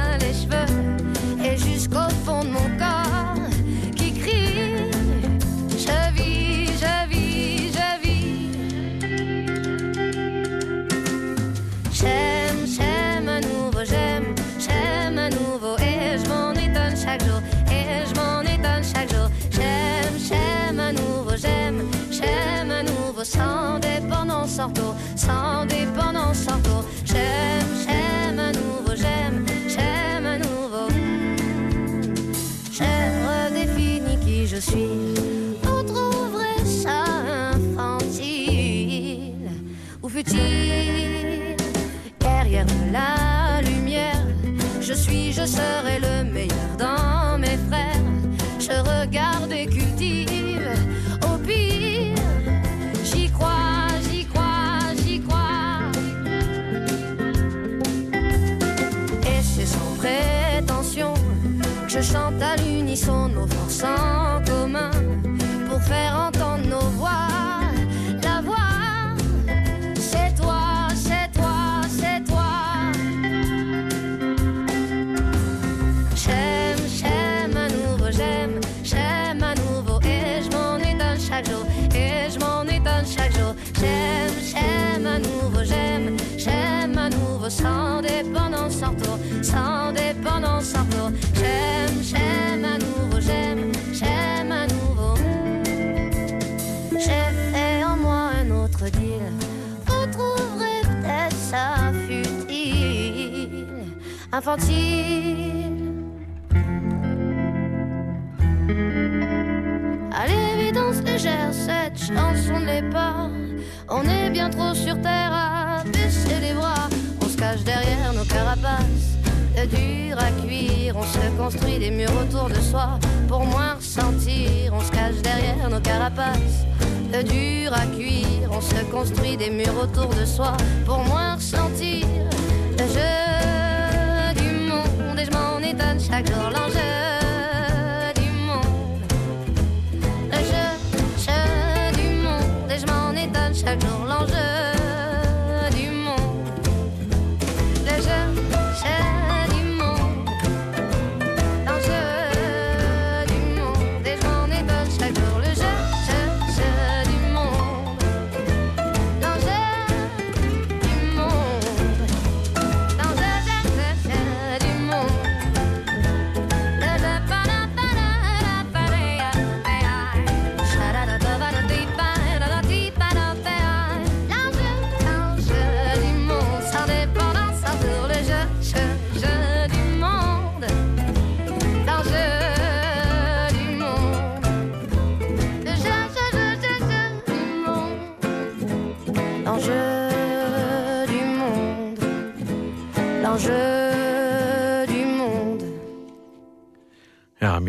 infantile. À l'évidence légère, cette chanson n'est pas. On est bien trop sur terre à baisser les bras. On se cache derrière nos carapaces. De dur à cuire, on se construit des murs autour de soi pour moins ressentir. On se cache derrière nos carapaces. De dur à cuire, on se construit des murs autour de soi pour moins ressentir. Monde étonne chaque jour l'enjeu. du monde. Le jeu, jeu du monde et je m'en étonne chaque jour l'enjeu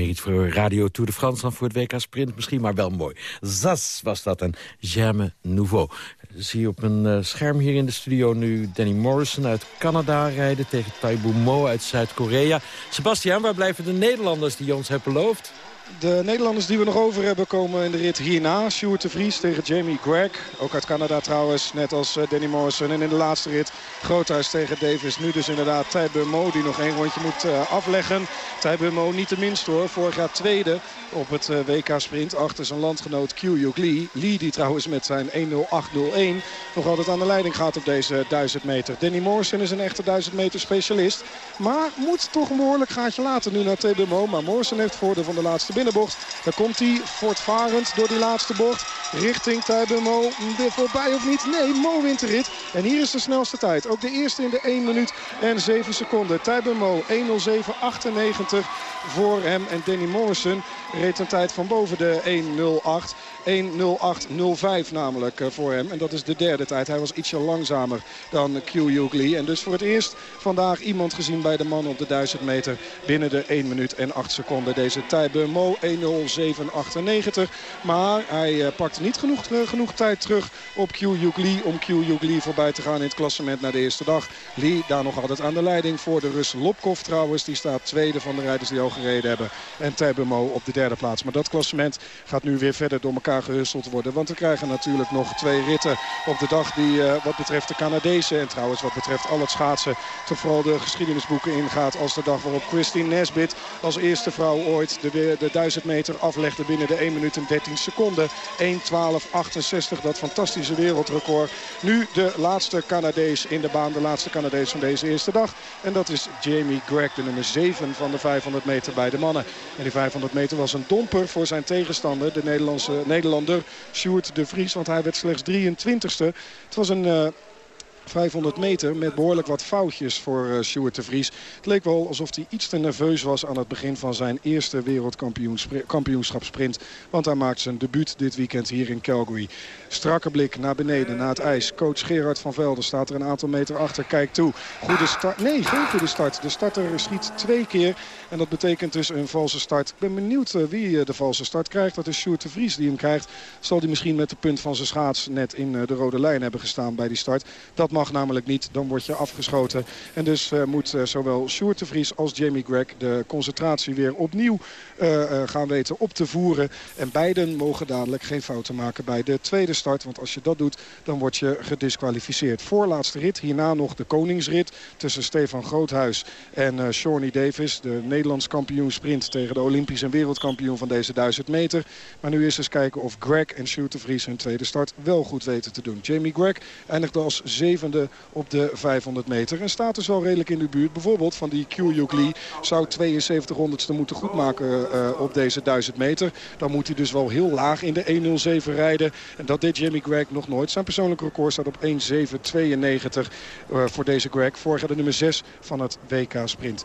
iets voor Radio Tour de France dan voor het WK Sprint. Misschien maar wel mooi. Zas was dat een Germe Nouveau. Zie je op een eh, scherm hier in de studio nu Danny Morrison uit Canada rijden... tegen Taibu Mo uit Zuid-Korea. Sebastian, waar blijven de Nederlanders die ons hebt beloofd? De Nederlanders die we nog over hebben komen in de rit hierna. Sjoerd de Vries tegen Jamie Gregg. Ook uit Canada trouwens, net als eh, Danny Morrison. En in de laatste rit Groothuis tegen Davis. Nu dus inderdaad Tijbe Mo die nog één rondje moet eh, afleggen. Tijbe Mo niet de minst hoor. Vorig jaar tweede op het eh, WK Sprint achter zijn landgenoot Q-Yuk Lee. Lee die trouwens met zijn 1.08.01 nog altijd aan de leiding gaat op deze 1000 meter. Danny Morrison is een echte 1000 meter specialist. Maar moet toch een behoorlijk gaatje laten nu naar Tijbe Mo. Maar Morrison heeft voordeel van de laatste binnenbocht. Daar komt hij voortvarend door die laatste bocht. Richting Tijbe Mo. Er voorbij of niet? Nee, Mo wint de rit. En hier is de snelste tijd. Ook de eerste in de 1 minuut en 7 seconden. Tijbe Mo 1.07.98 voor hem. En Danny Morrison reed een tijd van boven de 1.08. 1.08.05 namelijk eh, voor hem. En dat is de derde tijd. Hij was ietsje langzamer dan Q Lee. En dus voor het eerst vandaag iemand gezien bij de man op de 1000 meter binnen de 1 minuut en 8 seconden. Deze Tijbe Mo 1.07.98. Maar hij eh, pakt niet genoeg, eh, genoeg tijd terug op Q Lee om Q Lee voorbij te gaan in het klassement naar de eerste dag. Lee daar nog altijd aan de leiding voor de Rus Lopkov trouwens. Die staat tweede van de rijders die al gereden hebben. En Tijbe op de derde plaats. Maar dat klassement gaat nu weer verder door elkaar gehusteld worden. Want we krijgen natuurlijk nog twee ritten op de dag die uh, wat betreft de Canadezen en trouwens wat betreft al het schaatsen toch vooral de geschiedenisboeken ingaat als de dag waarop Christine Nesbit als eerste vrouw ooit de, de 1000 meter aflegde binnen de 1 minuut en 13 seconden. 1.12.68, dat fantastische wereldrecord. Nu de laatste Canadees in de baan, de laatste Canadees van deze eerste dag. En dat is Jamie Gregg, de nummer 7 van de 500 meter bij de mannen. En die 500 meter was een domper voor zijn tegenstander, de Nederlandse Nederlander Sjoerd de Vries. Want hij werd slechts 23ste. Het was een... Uh, 500 meter met behoorlijk wat foutjes voor uh, Stuart de Vries. Het leek wel alsof hij iets te nerveus was aan het begin van zijn eerste wereldkampioenschap sprint. Want hij maakt zijn debuut dit weekend hier in Calgary. Strakke blik naar beneden, naar het ijs. Coach Gerard van Velden staat er een aantal meter achter. Kijkt toe. Goede start. Nee, geen goede start. De starter schiet twee keer. En dat betekent dus een valse start. Ik ben benieuwd uh, wie uh, de valse start krijgt. Dat is Sjoerd de Vries die hem krijgt. Zal hij misschien met de punt van zijn schaats net in de rode lijn hebben gestaan bij die start. Dat mag namelijk niet. Dan word je afgeschoten. En dus moet zowel Sjoerd de Vries als Jamie Gregg de concentratie weer opnieuw gaan weten op te voeren. En beiden mogen dadelijk geen fouten maken bij de tweede start. Want als je dat doet, dan word je gedisqualificeerd. Voorlaatste rit. Hierna nog de koningsrit tussen Stefan Groothuis en uh, Shawnee Davis. De Nederlands kampioen sprint tegen de Olympisch en wereldkampioen van deze 1000 meter. Maar nu is eens kijken of Greg en Sjoerd de Vries hun tweede start wel goed weten te doen. Jamie Greg eindigde als zevende op de 500 meter. En staat dus wel redelijk in de buurt. Bijvoorbeeld van die Kyuyuk Lee zou 72 honderdste moeten goedmaken uh, op deze 1000 meter. Dan moet hij dus wel heel laag in de 1.07 rijden. En dat deed Jimmy Greg nog nooit. Zijn persoonlijke record staat op 1.792 uh, voor deze Greg. Vorig jaar de nummer 6 van het WK Sprint.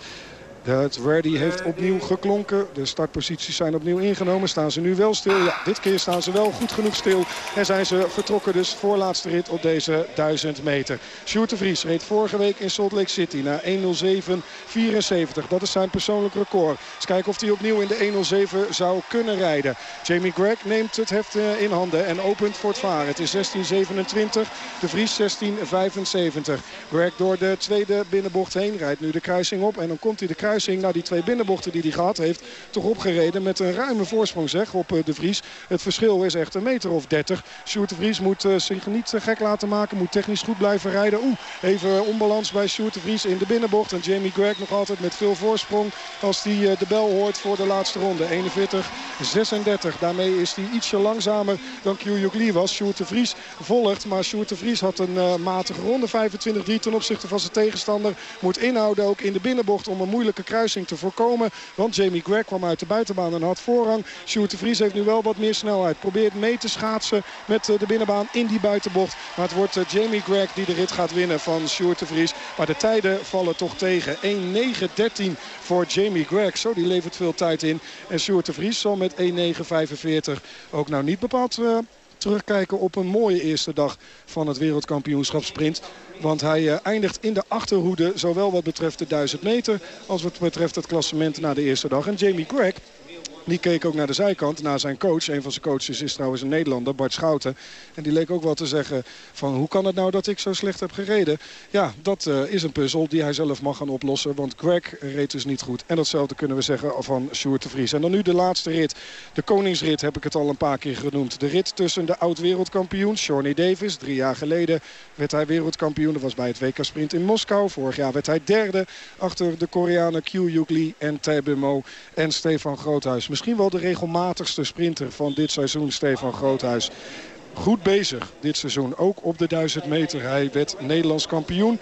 Het ready heeft opnieuw geklonken. De startposities zijn opnieuw ingenomen. Staan ze nu wel stil? Ja, dit keer staan ze wel goed genoeg stil. En zijn ze vertrokken dus voor laatste rit op deze 1000 meter. Sjoerd de Vries reed vorige week in Salt Lake City naar 1.07.74. Dat is zijn persoonlijk record. Eens kijken of hij opnieuw in de 1.07 zou kunnen rijden. Jamie Greg neemt het heft eh, in handen en opent voor het varen. Het is 16.27. De Vries 16.75. Greg door de tweede binnenbocht heen rijdt nu de kruising op. En dan komt hij de kruising kruising na die twee binnenbochten die hij gehad heeft... toch opgereden met een ruime voorsprong zeg, op eh, de Vries. Het verschil is echt een meter of 30. Sjoerd de Vries moet uh, zich niet uh, gek laten maken. Moet technisch goed blijven rijden. Oeh, even onbalans bij Sjoerd de Vries in de binnenbocht. En Jamie Greg nog altijd met veel voorsprong als hij de bel hoort voor de laatste ronde. 41-36. Daarmee is hij ietsje langzamer dan Kyuyuk Lee was. Sjoerd de Vries volgt, maar Sjoerd de Vries had een matige ronde. 25-3 ten opzichte van zijn tegenstander. Moet inhouden ook in de binnenbocht om een moeilijke kruising te voorkomen. Want Jamie Greg kwam uit de buitenbaan en had voorrang. Sjoerd de Vries heeft nu wel wat meer snelheid. Probeert mee te schaatsen met eh, de binnenbaan in die buitenbocht. Maar het wordt eh, Jamie Greg die de rit gaat winnen van Sjoerd de Vries. Maar de tijden vallen toch tegen. 1.9.13 voor Jamie Greg. Zo, die levert veel tijd in. En Sjoerd de Vries zal met 1.9.45 ook nou niet bepaald... Uh, terugkijken op een mooie eerste dag van het wereldkampioenschap sprint. Want hij uh, eindigt in de achterhoede, zowel wat betreft de 1000 meter... als wat betreft het klassement na de eerste dag. En Jamie Greg die keek ook naar de zijkant, naar zijn coach. Een van zijn coaches is trouwens een Nederlander, Bart Schouten. En die leek ook wel te zeggen van hoe kan het nou dat ik zo slecht heb gereden? Ja, dat uh, is een puzzel die hij zelf mag gaan oplossen. Want Greg reed dus niet goed. En datzelfde kunnen we zeggen van Sjoerd de Vries. En dan nu de laatste rit. De Koningsrit heb ik het al een paar keer genoemd. De rit tussen de oud-wereldkampioen Shawnee Davis. Drie jaar geleden werd hij wereldkampioen. Dat was bij het WK Sprint in Moskou. Vorig jaar werd hij derde achter de Koreanen Kyu Lee en Tae Mo en Stefan Groothuis misschien wel de regelmatigste sprinter van dit seizoen, Stefan Groothuis goed bezig dit seizoen. Ook op de 1000 meter. Hij werd Nederlands kampioen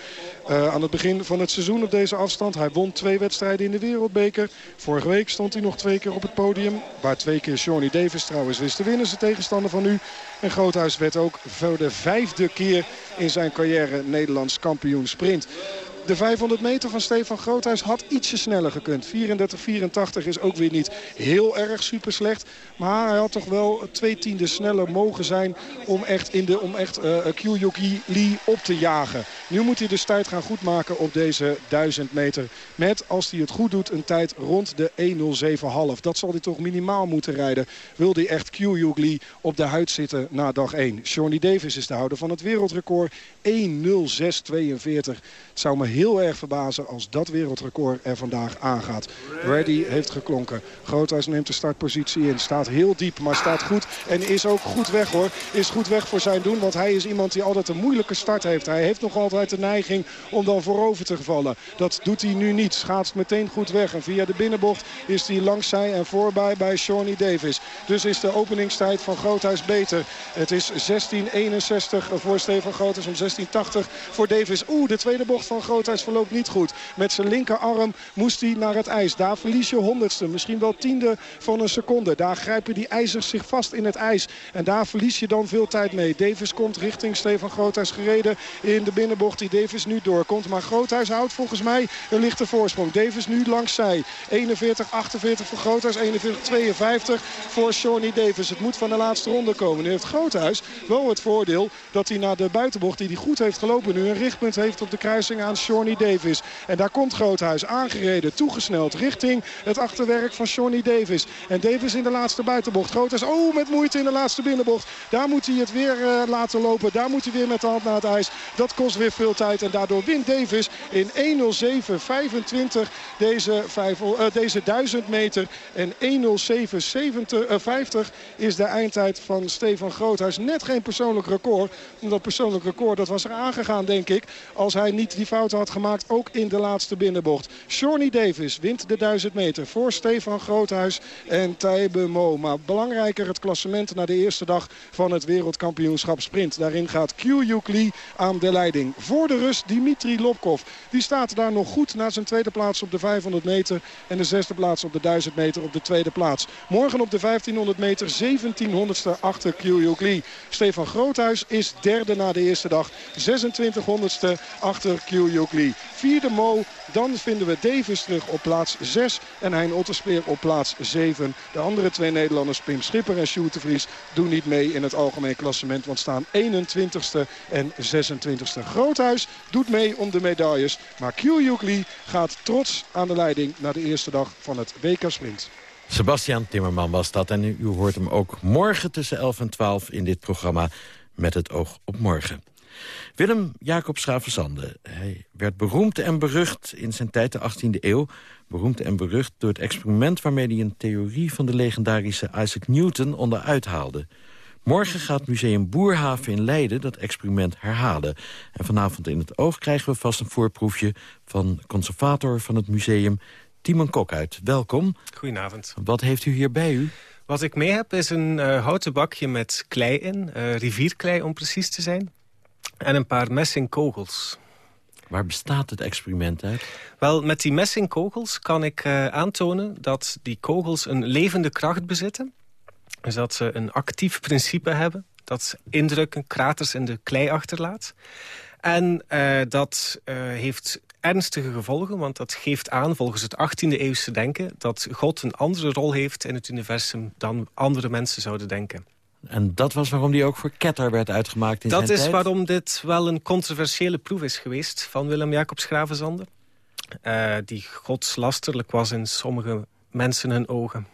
uh, aan het begin van het seizoen op deze afstand. Hij won twee wedstrijden in de wereldbeker. Vorige week stond hij nog twee keer op het podium. Waar twee keer Johnny Davis trouwens wist te winnen. Zijn tegenstander van nu. En Groothuis werd ook voor de vijfde keer in zijn carrière Nederlands kampioen sprint. De 500 meter van Stefan Groothuis had ietsje sneller gekund. 34-84 is ook weer niet heel erg super slecht. Maar hij had toch wel twee tienden sneller mogen zijn om echt, in de, om echt uh, Lee op te jagen. Nu moet hij dus tijd gaan goedmaken op deze 1000 meter. Met, als hij het goed doet, een tijd rond de 1.07.5. Dat zal hij toch minimaal moeten rijden. Wil hij echt Kyuyuk Lee op de huid zitten na dag 1. Shawnee Davis is de houder van het wereldrecord. 1.06.42. Het zou me heel erg verbazen als dat wereldrecord er vandaag aangaat. Ready heeft geklonken. Groothuis neemt de startpositie in. Staat heel diep, maar staat goed. En is ook goed weg hoor. Is goed weg voor zijn doen. Want hij is iemand die altijd een moeilijke start heeft. Hij heeft nog altijd de neiging om dan voorover te vallen. Dat doet hij nu niet. Schaatst meteen goed weg. En via de binnenbocht is hij langs zij en voorbij bij Shawnee Davis. Dus is de openingstijd van Groothuis beter. Het is 16.61 voor Stefan Groothuis om 16.80 voor Davis. Oeh, de tweede bocht van Groothuis verloopt niet goed. Met zijn linkerarm moest hij naar het ijs. Daar verlies je honderdste, misschien wel tiende van een seconde. Daar grijpen die ijzers zich vast in het ijs. En daar verlies je dan veel tijd mee. Davis komt richting Stefan Groothuis gereden in de binnenbocht die Davis nu doorkomt. Maar Groothuis houdt volgens mij een lichte voorsprong. Davis nu langs zij. 41, 48 voor Groothuis, 41, 52 voor Shawnee Davis. Het moet van de laatste ronde komen. Nu heeft Groothuis wel het voordeel dat hij naar de buitenbocht die hij goed heeft gelopen nu een richtpunt heeft op de kruising aan Shawnee Davis. En daar komt Groothuis aangereden, toegesneld richting het achterwerk van Johnny Davis. En Davis in de laatste buitenbocht. Groothuis, oh met moeite in de laatste binnenbocht. Daar moet hij het weer uh, laten lopen. Daar moet hij weer met de hand naar het ijs. Dat kost weer veel tijd. En daardoor wint Davis in 1.07.25 deze, uh, deze 1000 meter. En 1.07.50 is de eindtijd van Stefan Groothuis. Net geen persoonlijk record. Dat persoonlijk record dat was er aangegaan denk ik. Als hij niet die fout had gemaakt. Ook in de laatste binnenbocht. Shawnee Davis wint de 1000 meter voor Stefan Groothuis en Taibe Mo. Maar belangrijker het klassement na de eerste dag van het wereldkampioenschap sprint. Daarin gaat Q Lee aan de leiding. Voor de Rus Dimitri Lobkov. Die staat daar nog goed na zijn tweede plaats op de 500 meter. En de zesde plaats op de 1000 meter op de tweede plaats. Morgen op de 1500 meter 1700ste achter Kyuyuk Lee. Stefan Groothuis is derde na de eerste dag. 2600ste achter Kyuyuk. Vierde Mo. Dan vinden we Davis terug op plaats 6. En Hein Otterspeer op plaats 7. De andere twee Nederlanders, Pim Schipper en Sjoerd de Vries... doen niet mee in het algemeen klassement. Want staan 21ste en 26ste. Groothuis doet mee om de medailles. Maar Kyuyuk Lee gaat trots aan de leiding... naar de eerste dag van het WK Sprint. Sebastian Timmerman was dat. En u hoort hem ook morgen tussen 11 en 12 in dit programma... met het oog op morgen. Willem Jacob Schravenzande. Hij werd beroemd en berucht in zijn tijd de 18e eeuw. Beroemd en berucht door het experiment waarmee hij een theorie van de legendarische Isaac Newton onderuit haalde. Morgen gaat Museum Boerhaven in Leiden dat experiment herhalen. En vanavond in het oog krijgen we vast een voorproefje... van conservator van het museum, Timon Kok uit. Welkom. Goedenavond. Wat heeft u hier bij u? Wat ik mee heb is een uh, houten bakje met klei in. Uh, rivierklei om precies te zijn. En een paar messingkogels. Waar bestaat het experiment uit? Wel, met die messingkogels kan ik uh, aantonen dat die kogels een levende kracht bezitten. Dus dat ze een actief principe hebben. Dat ze indrukken, kraters in de klei achterlaat. En uh, dat uh, heeft ernstige gevolgen, want dat geeft aan volgens het 18e eeuwse denken... dat God een andere rol heeft in het universum dan andere mensen zouden denken. En dat was waarom die ook voor Ketter werd uitgemaakt in Dat zijn is tijd? waarom dit wel een controversiële proef is geweest van Willem Jacobs Gravenzande. Uh, die godslasterlijk was in sommige mensen hun ogen.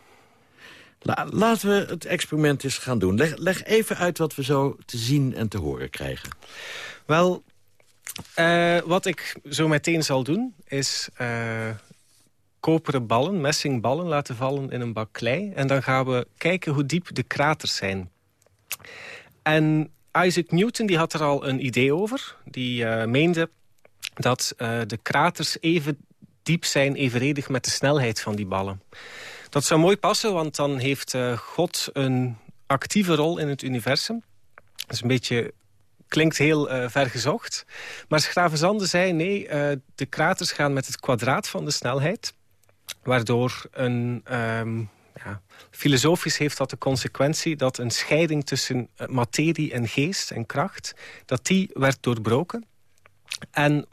La laten we het experiment eens gaan doen. Leg, leg, even uit wat we zo te zien en te horen krijgen. Wel, uh, wat ik zo meteen zal doen is... Uh, koperen ballen, messingballen laten vallen in een bak klei. En dan gaan we kijken hoe diep de kraters zijn. En Isaac Newton die had er al een idee over. Die uh, meende dat uh, de kraters even diep zijn, evenredig met de snelheid van die ballen. Dat zou mooi passen, want dan heeft uh, God een actieve rol in het universum. Dat is een beetje klinkt heel vergezocht. Maar Schravenzande zei, nee, de kraters gaan met het kwadraat van de snelheid. Waardoor een... Um, ja, filosofisch heeft dat de consequentie dat een scheiding tussen materie en geest en kracht... dat die werd doorbroken. En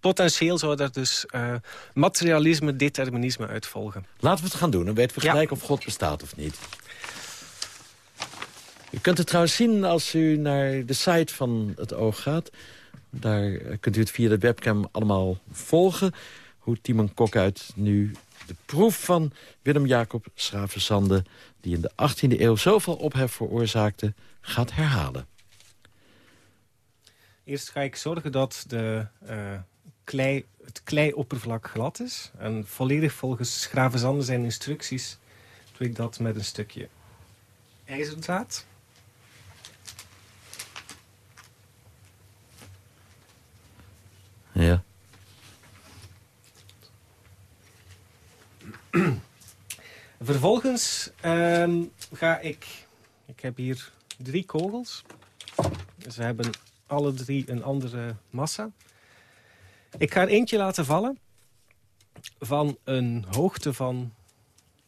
potentieel zou er dus uh, materialisme, determinisme uit volgen. Laten we het gaan doen. Dan weten we gelijk ja. of God bestaat of niet. U kunt het trouwens zien als u naar de site van het oog gaat. Daar kunt u het via de webcam allemaal volgen. Hoe Timon Kokuit nu de proef van Willem Jacob Schravenzande... die in de 18e eeuw zoveel ophef veroorzaakte, gaat herhalen. Eerst ga ik zorgen dat de, uh, klei, het kleioppervlak glad is. En volledig volgens Schravenzande zijn instructies... doe ik dat met een stukje ijzerdraad. Ja. Vervolgens um, ga ik... Ik heb hier drie kogels. Ze hebben alle drie een andere massa. Ik ga er eentje laten vallen van een hoogte van,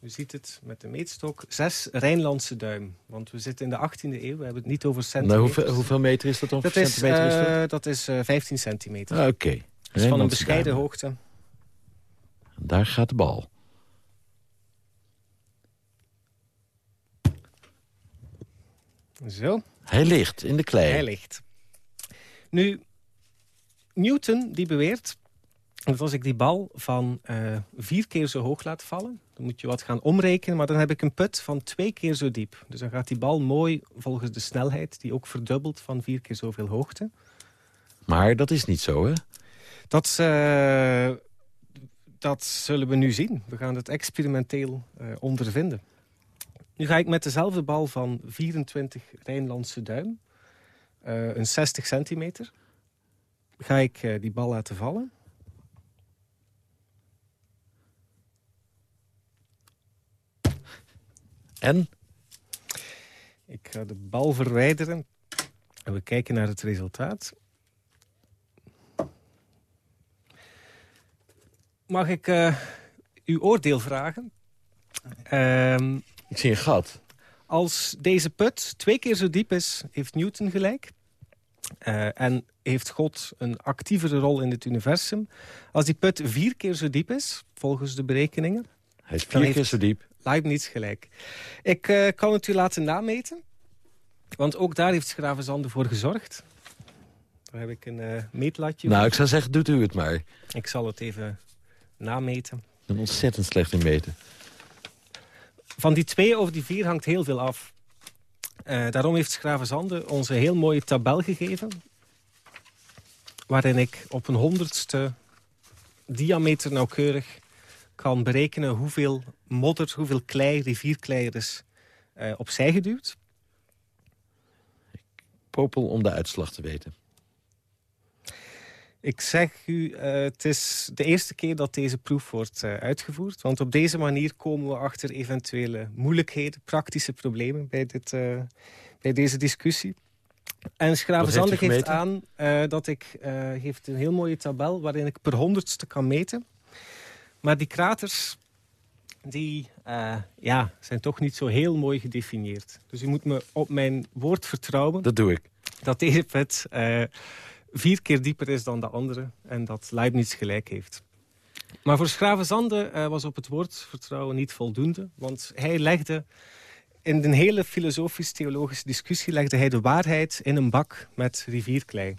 u ziet het met de meetstok, zes Rijnlandse duim. Want we zitten in de 18e eeuw, we hebben het niet over centimeter. Nou, hoeveel, hoeveel, meter is dat dan? Dat is, uh, is dat? dat is uh, 15 centimeter. Ah, Oké. Okay. Dus van een bescheiden duim. hoogte. Daar gaat de bal. Zo. Hij ligt in de klei. Hij ligt. Nu, Newton die beweert dat als ik die bal van uh, vier keer zo hoog laat vallen... dan moet je wat gaan omrekenen, maar dan heb ik een put van twee keer zo diep. Dus dan gaat die bal mooi volgens de snelheid... die ook verdubbelt van vier keer zoveel hoogte. Maar dat is niet zo, hè? Dat, uh, dat zullen we nu zien. We gaan het experimenteel uh, ondervinden. Nu ga ik met dezelfde bal van 24 Rijnlandse duim, eh, een 60 centimeter, ga ik eh, die bal laten vallen. En? Ik ga de bal verwijderen en we kijken naar het resultaat. Mag ik uh, uw oordeel vragen? Ehm ik zie een gat. Als deze put twee keer zo diep is, heeft Newton gelijk. Uh, en heeft God een actievere rol in het universum. Als die put vier keer zo diep is, volgens de berekeningen... Hij is vier keer zo diep. Leibniz gelijk. Ik uh, kan het u laten nameten. Want ook daar heeft Schravenzande voor gezorgd. Daar heb ik een uh, meetlatje. Nou, ik zou zeggen, doet u het maar. Ik zal het even nameten. Ik ben ontzettend slecht in meten. Van die twee over die vier hangt heel veel af. Uh, daarom heeft Schravenzande ons een heel mooie tabel gegeven. Waarin ik op een honderdste diameter nauwkeurig kan berekenen hoeveel modder, hoeveel klei, rivierklei er is uh, opzij geduwd. Popel om de uitslag te weten. Ik zeg u, uh, het is de eerste keer dat deze proef wordt uh, uitgevoerd. Want op deze manier komen we achter eventuele moeilijkheden, praktische problemen bij, dit, uh, bij deze discussie. En Schravenzande geeft aan dat ik heeft een heel mooie tabel waarin ik per honderdste kan meten. Maar die kraters die, ja, zijn toch niet zo heel mooi gedefinieerd. Dus u moet me op mijn woord vertrouwen. Dat doe ik. Dat deze put vier keer dieper is dan de andere en dat Leibniz gelijk heeft. Maar voor Schravenzande uh, was op het woord vertrouwen niet voldoende, want hij legde in een hele filosofisch-theologische discussie legde hij de waarheid in een bak met rivierklei.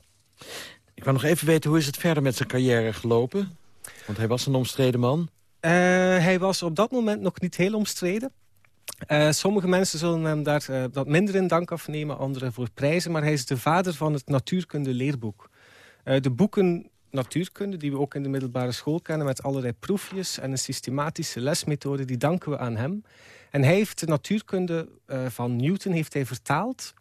Ik wil nog even weten, hoe is het verder met zijn carrière gelopen? Want hij was een omstreden man. Uh, hij was op dat moment nog niet heel omstreden. Uh, sommige mensen zullen hem daar uh, minder in dank afnemen, anderen voor prijzen. Maar hij is de vader van het natuurkunde leerboek. Uh, de boeken natuurkunde, die we ook in de middelbare school kennen... met allerlei proefjes en een systematische lesmethode, die danken we aan hem. En hij heeft de natuurkunde van Newton heeft hij vertaald...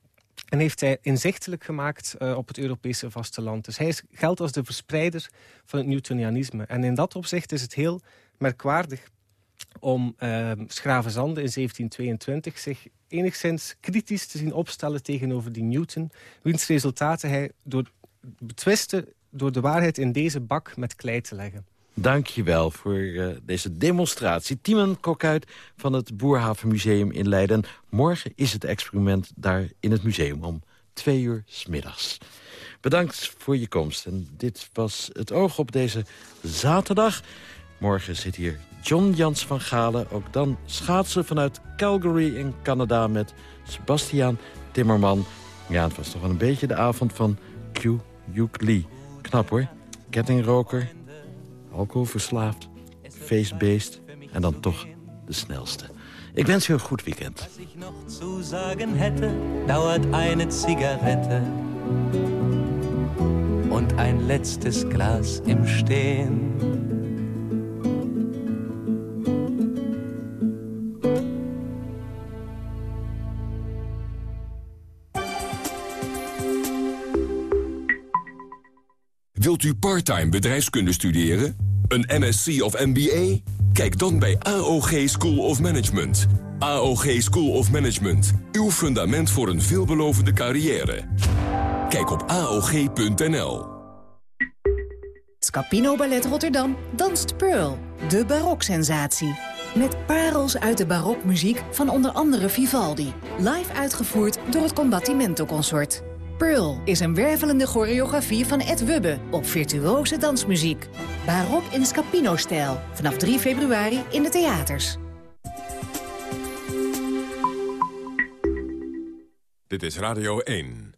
en heeft hij inzichtelijk gemaakt op het Europese vasteland. Dus hij geldt als de verspreider van het Newtonianisme. En in dat opzicht is het heel merkwaardig om uh, Schravenzande in 1722 zich enigszins kritisch te zien opstellen tegenover die Newton, wiens resultaten hij door, betwiste door de waarheid in deze bak met klei te leggen. Dank je wel voor uh, deze demonstratie. Timon Kokuit van het Boerhavenmuseum in Leiden. Morgen is het experiment daar in het museum om twee uur s middags. Bedankt voor je komst. En dit was het oog op deze zaterdag. Morgen zit hier John Jans van Galen. Ook dan schaatsen vanuit Calgary in Canada met Sebastiaan Timmerman. Ja, het was toch wel een beetje de avond van Q Yuk Lee. Knap hoor. Kettingroker, alcoholverslaafd, feestbeest en dan toch de snelste. Ik wens u een goed weekend. Wat ik nog zu sagen hätte, dauert eine Zigarette und ein letztes Glas im. Wilt u parttime bedrijfskunde studeren? Een MSc of MBA? Kijk dan bij AOG School of Management. AOG School of Management. Uw fundament voor een veelbelovende carrière. Kijk op AOG.nl. Scapino Ballet Rotterdam danst Pearl, de baroksensatie. Met parels uit de barokmuziek van onder andere Vivaldi. Live uitgevoerd door het Combattimento Consort. Pearl is een wervelende choreografie van Ed Wubbe op virtuose dansmuziek. Barok in Scapino-stijl. Vanaf 3 februari in de theaters. Dit is Radio 1.